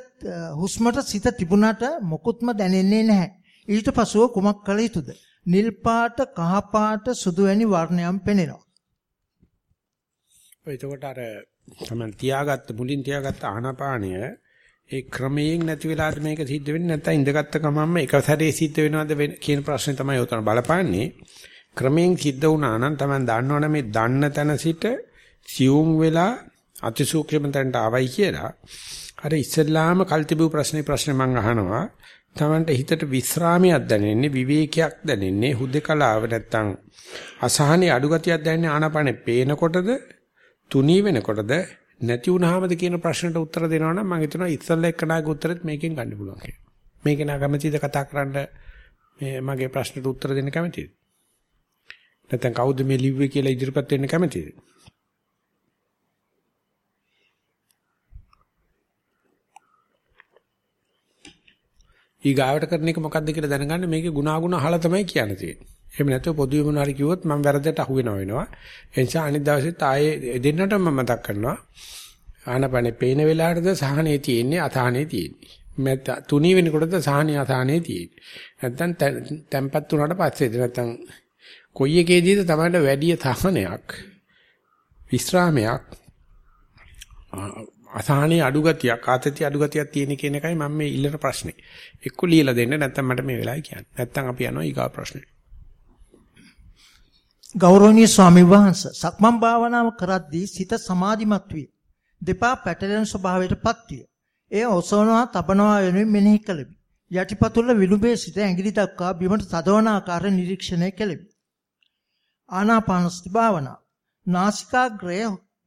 හුස්මට සිත තිබුණට මොකුත්ම දැනෙන්නේ නැහැ. ඊට පසුව කුමක් කළ යුතුද? නිල් පාට, කහ පාට, සුදු වැනි වර්ණයන් පෙනෙනවා. ඔය එතකොට අර තමයි තියාගත්ත මුලින් තියාගත්ත ආනාපානය ඒ ක්‍රමයෙන් නැති වෙලාද මේක සිද්ධ වෙන්නේ නැත්නම් ඉඳගත්ත ගමන්ම එක සැරේ සිද්ධ වෙනවද වෙන- කියන ප්‍රශ්නේ තමයි උතන බලපාන්නේ. ක්‍රමයෙන් සිද්ධ වුණා නම් තමයි දන්නවනේ මේ දන්න තැන සිට සියුම් වෙලා අතිසූක්ෂම තැනට ආවයි කියලා. අර ඉස්සෙල්ලාම කල්තිබු ප්‍රශ්නේ ප්‍රශ්නේ මම අහනවා. තමන්ට හිතට විස්රාමයක් දැනෙන්නේ විවේකයක් දැනෙන්නේ හුදකලාව නැත්තම් අසහනේ අඩු ගතියක් දැනෙන්නේ ආනාපානේ පේනකොටද තුනී වෙනකොටද නැති වුනහමද කියන ප්‍රශ්නට උත්තර දෙනවා නම් මම හිතනවා ඉස්සල්ලා එක්කනාගේ උත්තරෙත් මේකෙන් ගන්න පුළුවන් කියලා. මේක නා කැමතිද කතා කරන්න මේ මගේ ප්‍රශ්නට උත්තර දෙන්න කැමතිද? නැත්නම් කවුද මේ ලිව්වේ කියලා ඉදිරිපත් වෙන්න කැමතිද? ඊගාවට කරන එක මොකද්ද කියලා දැනගන්න මේකේ ගුණාගුණ අහලා තමයි කියන්න තියෙන්නේ. එහෙම නැත්නම් පොදුවේ මොනවා හරි කිව්වොත් මම වැරද්දට අහු වෙනවා වෙනවා. ඒ නිසා අනිත් දවසෙත් ආයේ දෙන්නටම මම මතක් කරනවා. ආනපනේ පේන වෙලාවටද සහනේ තියෙන්නේ අසහනේ තියෙන්නේ. මැත් තුනී වෙනකොටද සහනේ අසහනේ තියෙන්නේ. නැත්නම් තැම්පත් වුණාට පස්සේද නැත්නම් කොයි එකේදීද තමයි වැඩි සහනයක් විස්රාමයක් අසහනේ අඩු ගතියක් ආතති අඩු ගතියක් තියෙන කියන එකයි මම මේ ඉල්ලන ප්‍රශ්නේ. එක්ක ලියලා දෙන්න නැත්නම් මට මේ වෙලාවේ කියන්න. නැත්නම් අපි යනවා ඊගා ප්‍රශ්නේ. ගෞරවනීය ස්වාමීන් වහන්සේ සක්මන් භාවනාව කරද්දී සිත සමාධිමත් වේ. දෙපා පැටලෙන ස්වභාවයටපත් විය. එය ඔසවනවා තබනවා වෙනුවෙන් මෙනෙහි කළෙමි. යටිපතුල විලුඹේ සිට ඇඟිලි දක්වා බිමට තදවන ආකාරය නිරීක්ෂණය කළෙමි. ආනාපානසති භාවනාව. නාසිකාග්‍රය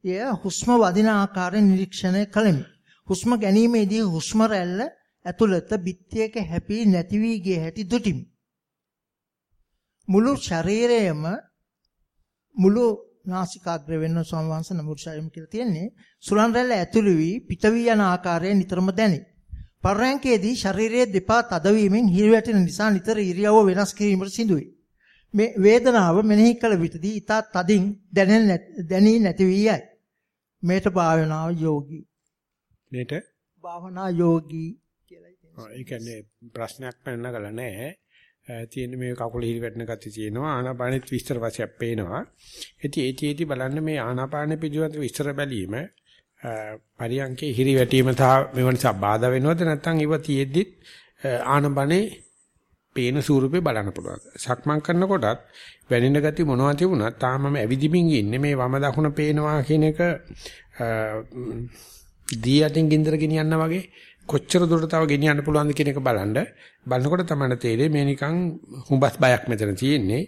ය හුස්ම වදින ආකාරය නිරීක්ෂණය කළෙමි. හුස්ම ගැනීමේදී හුස්ම රැල්ල ඇතුළත බිත්තියක හැපී නැති වී ගිය හැටි දුටිමි. මුළු ශරීරයම මුළු නාසිකාග්‍ර වෙන්න සංවංශ නමුරු ශරීරම කියලා තියෙන්නේ සුලන් රැල්ල ඇතුළු වී පිට වී යන ආකාරය නිතරම දැනේ. පර්යංකයේදී ශරීරයේ දෙපා තදවීමෙන් හිරිවැටෙන නිසා නිතර ඉරියව්ව වෙනස් කිරීමට සිදුවේ. මේ වේදනාව මෙනෙහි කළ විටදී ඊට තදින් දැනී නැති වී යයි. මේට භාවනාව යෝගී. මේට භාවනා යෝගී කියලා ඔව් ඒ කියන්නේ ප්‍රශ්නයක් පැනන ගල නැහැ. තියෙන මේ කකුල හිරි වැටෙන ගතිය තියෙනවා. ආනාපානෙත් විස්තර වශයෙන් පේනවා. ඉතින් ඒතිෙදි බලන්න මේ ආනාපානෙ පිළිබඳ විස්තර බැලීම පරියන්කේ හිරි වැටීම සහ මේව නිසා බාධා වෙනවද නැත්නම් ඉව තියෙද්දිත් ආනපනේ පේන ස්වරූපේ බලන්න පුළුවන්. සක්මන් කරනකොටත් වැනින ගති මොනවා තිබුණත් තාමම ඇවිදිමින් ඉන්නේ මේ වම දකුණ පේනවා කියන එක දී යටින් ගින්දර ගෙනියන්න වගේ කොච්චර දුරට තව ගෙනියන්න පුළුවන්ද කියන එක බලන්න බලනකොට තමයි තේරෙන්නේ මේ නිකන් හුඹස් බයක් මෙතන තියෙන්නේ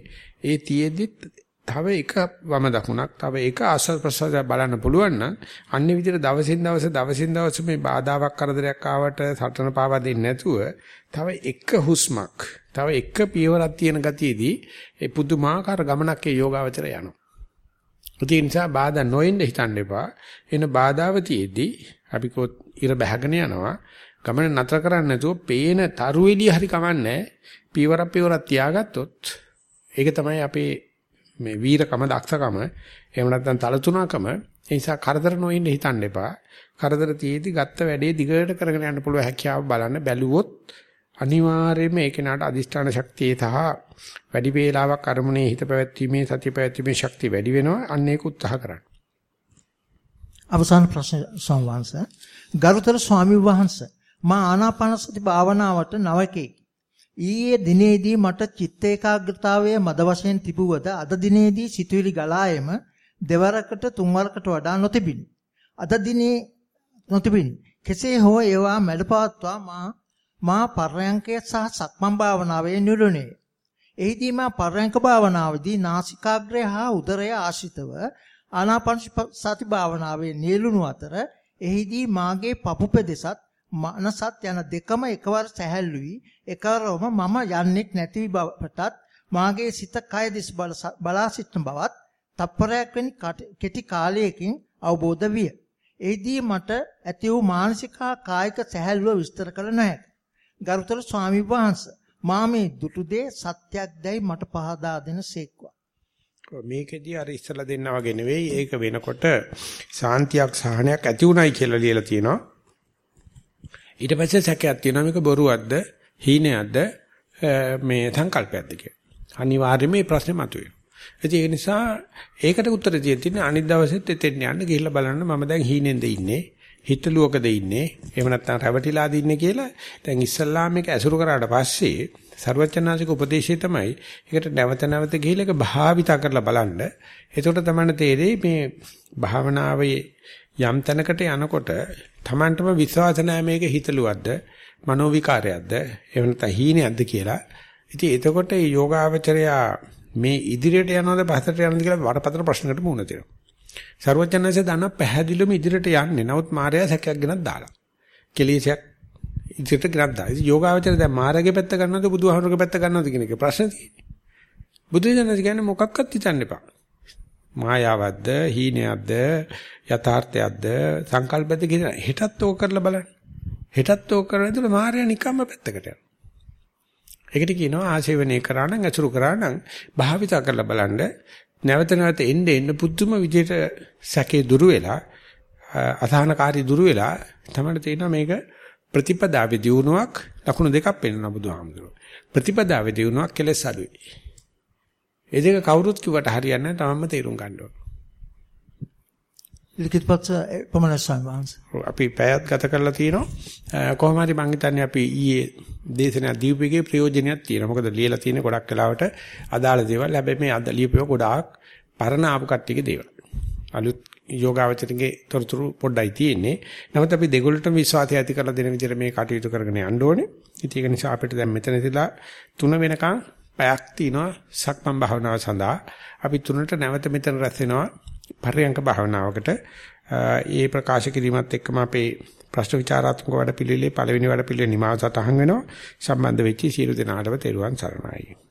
ඒ තියෙද්දිත් තව එක වම දකුණක් තව එක ආස්වාද ප්‍රසවාස බලන්න පුළුවන් නම් අන්නේ විදිහට දවසින් දවස දවසින් දවස මේ බාධාවක් කරදරයක් ආවට සටන පාවා දෙන්නේ නැතුව තව එක හුස්මක් තව එක පියවරක් තියෙන ගතියේදී ඒ පුදුමාකාර ගමනක් ඒ යෝගාවචරය යනවා. ඒ නිසා බාධා නොෙන්න හිතන්න එපා. එන බාධාව තියේදී අපි කොත් ඉර බැහැගෙන යනවා. ගමන නතර කරන්නේ නැතුව පේන තරු එළිය හරි කමන්නේ. පියවරක් පියවරක් තියාගත්තොත් ඒක තමයි අපේ මේ වීරකම දක්ෂකම එහෙම නැත්නම් තලතුණකම ඒ නිසා කරදර නොඉන්න හිතන්න එපා. කරදර තියේදී ගත්ත වැඩේ දිගට කරගෙන යන්න පුළුවන් හැකියාව බලන්න බැලුවොත් අනිවාර්යයෙන්ම ඒ කෙනාට අදිෂ්ඨාන ශක්තිය සහ වැඩි වේලාවක් අරමුණේ හිත පැවැත්වීමේ සතිය පැවැත්වීමේ ශක්තිය වැඩි වෙනවා අන්න ඒක උත්සාහ කරන්න. අවසාන ප්‍රශ්න සංවාංශ ගරුතර ස්වාමි වහන්සේ මා ආනාපානසති භාවනාවට නවකෙක් ඊයේ දිනේදී මට චිත්ත ඒකාග්‍රතාවය මද වශයෙන් තිබුවද අද දිනේදී සිතුවිලි ගලායම දෙවරකට තුන්වරකට වඩා නොතිබිනි. අද දිනේ නොතිබිනි. කෙසේ හෝ ඒවා මැඩපවත්වා මා මා පර්යංකය සහ සක්මන් භාවනාවේ නිරුණේ. එහිදී මා පර්යංක භාවනාවේදී නාසිකාග්‍රය හා උදරය ආශ්‍රිතව ආනාපාන සති භාවනාවේ නියලුණු අතර එහිදී මාගේ පපු පෙදෙසත් මනසත් යන දෙකම එකවර සැහැල්ලුයි එකවරම මම යන්නෙක් නැති බවටත් මාගේ සිත කය දිස් බලා සිටන බවත් තප්පරයක් වෙනි කෙටි කාලයකින් අවබෝධ විය. එෙහිදී මට ඇති වූ මානසික හා කායික සැහැල්ලුව විස්තර කළ නොහැක. ගරුතර ස්වාමි වහන්සේ මා මේ දුටු දේ සත්‍යක් දැයි මට පහදා දෙන සේක්වා. මේකෙදී අර ඉස්සලා දෙන්නා වගේ නෙවෙයි ඒක වෙනකොට සාන්තියක් සහනයක් ඇති උනායි කියලා ලියලා තියෙනවා. ඊට පස්සේ සැකයක් තියෙනවා මේක බොරුවක්ද හීනයක්ද මේ සංකල්පයක්ද කියලා. අනිවාර්යයෙන්ම මේ ප්‍රශ්නේ මතුවේ. ඒ නිසා ඒකට උත්තර දෙන්න අනිත් දවසෙත් එතෙන් යන්න ගිහිල්ලා බලන්න මම දැන් හීනෙන්ද ඉන්නේ හිතලුවකද ඉන්නේ එහෙම නැත්නම් රැවටිලාද ඉන්නේ කියලා දැන් ඉස්සල්ලාම මේක ඇසුරු කරාට පස්සේ ਸਰවචනාසික උපදේශය තමයි ඒකට නැවත නැවත ගිහිල්ලා ඒක භාවිතා කරලා බලන්න. එතකොට තමයි තේරෙයි මේ භාවනාවේ යම් තැනකට යනකොට Tamanටම විශ්වාස නැහැ මේක හිතලුවක්ද මනෝ විකාරයක්ද එහෙම නැත්නම් හීනයක්ද කියලා. ඉතින් එතකොට මේ යෝගාවචරයා මේ ඉදිරියට යනවද පස්සට යනවද කියලා වරපතල ප්‍රශ්නකට මුහුණ දෙනවා. සරුවචනanse දන්න පැහැදිලිවම ඉදිරියට යන්නේ. නමුත් මායя සැකයක් ගෙනත් දාලා. කෙලෙසයක් ඉදිරියට ගෙනත් දාලා. ඉතින් යෝගාවචර දැන් මායාගේ පැත්ත ගන්නවද බුදුහමරගේ පැත්ත ගන්නවද කියන එක ප්‍රශ්න තියෙන්නේ. බුදුදහම කියන්නේ මොකක්වත් හිතන්න එපා. මායාවක්ද, හීනයක්ද, යථාර්ථයක්ද, සංකල්පද කියලා හෙටත් ඕක කරලා බලන්න. හෙටත් ඕක කරන විදිහට මායя නිකම්ම පැත්තකට යනවා. ඒකට කියනවා ආශේවනය කරා නම් අසුරු කරා නම් භාවිතා කරලා බලන්න නැවත නැවත එන්න එන්න පුදුම විදිහට සැකේ දුරු වෙලා අසහනකාරී දුරු වෙලා තමයි තේරෙනවා මේක ප්‍රතිපදාවේ දියුණුවක් ලකුණු දෙකක් පෙන්වනවා බුදුහාමුදුරුවෝ. ප්‍රතිපදාවේ දියුණුවක් කෙලස් අඩුයි. ඒ දෙක කවුරුත් කිව්වට හරියන්නේ නැහැ තමන්ම තේරුම් ගන්න ඕන. ලිඛිතපත් පමණ සංවාංශ. අපි පැයත් ගත කරලා තියෙනවා. කොහොම හරි මං හිතන්නේ අපි ඊයේ දේශනා දීපිකේ ප්‍රයෝජනයක් තියෙනවා. මොකද ලියලා තියෙන ගොඩක් වෙලාවට අදාළ දේවල්. හැබැයි මේ අද ලියපුව ගොඩාක් පරණ ආපු කට්ටියගේ දේවල්. අලුත් යෝගාවචරගේ තොරතුරු පොඩ්ඩයි තියෙන්නේ. නමුත් අපි දෙගොල්ලටම විශ්වාසය ඇති කරලා දෙන විදිහට මේ කටයුතු කරගෙන යන්න ඕනේ. ඉතින් ඒක නිසා අපිට දැන් මෙතන ඉඳලා තුන වෙනකන් පැයක් තිනවා සක්මන් භාවනාව සඳහා. අපි තුනට නැවත මෙතන රැස් වෙනවා පරියංක භාවනාවකට. ඒ ප්‍රකාශ කිරීමත් එක්කම අපේ ප්‍රශ්න විචාරාත්මක වැඩ පිළිවිලේ පළවෙනි වැඩ පිළිවෙල නිමාව සටහන් වෙනවා. සම්බන්ධ වෙච්ච සියලු දෙනාටම තෙරුවන් සරණයි.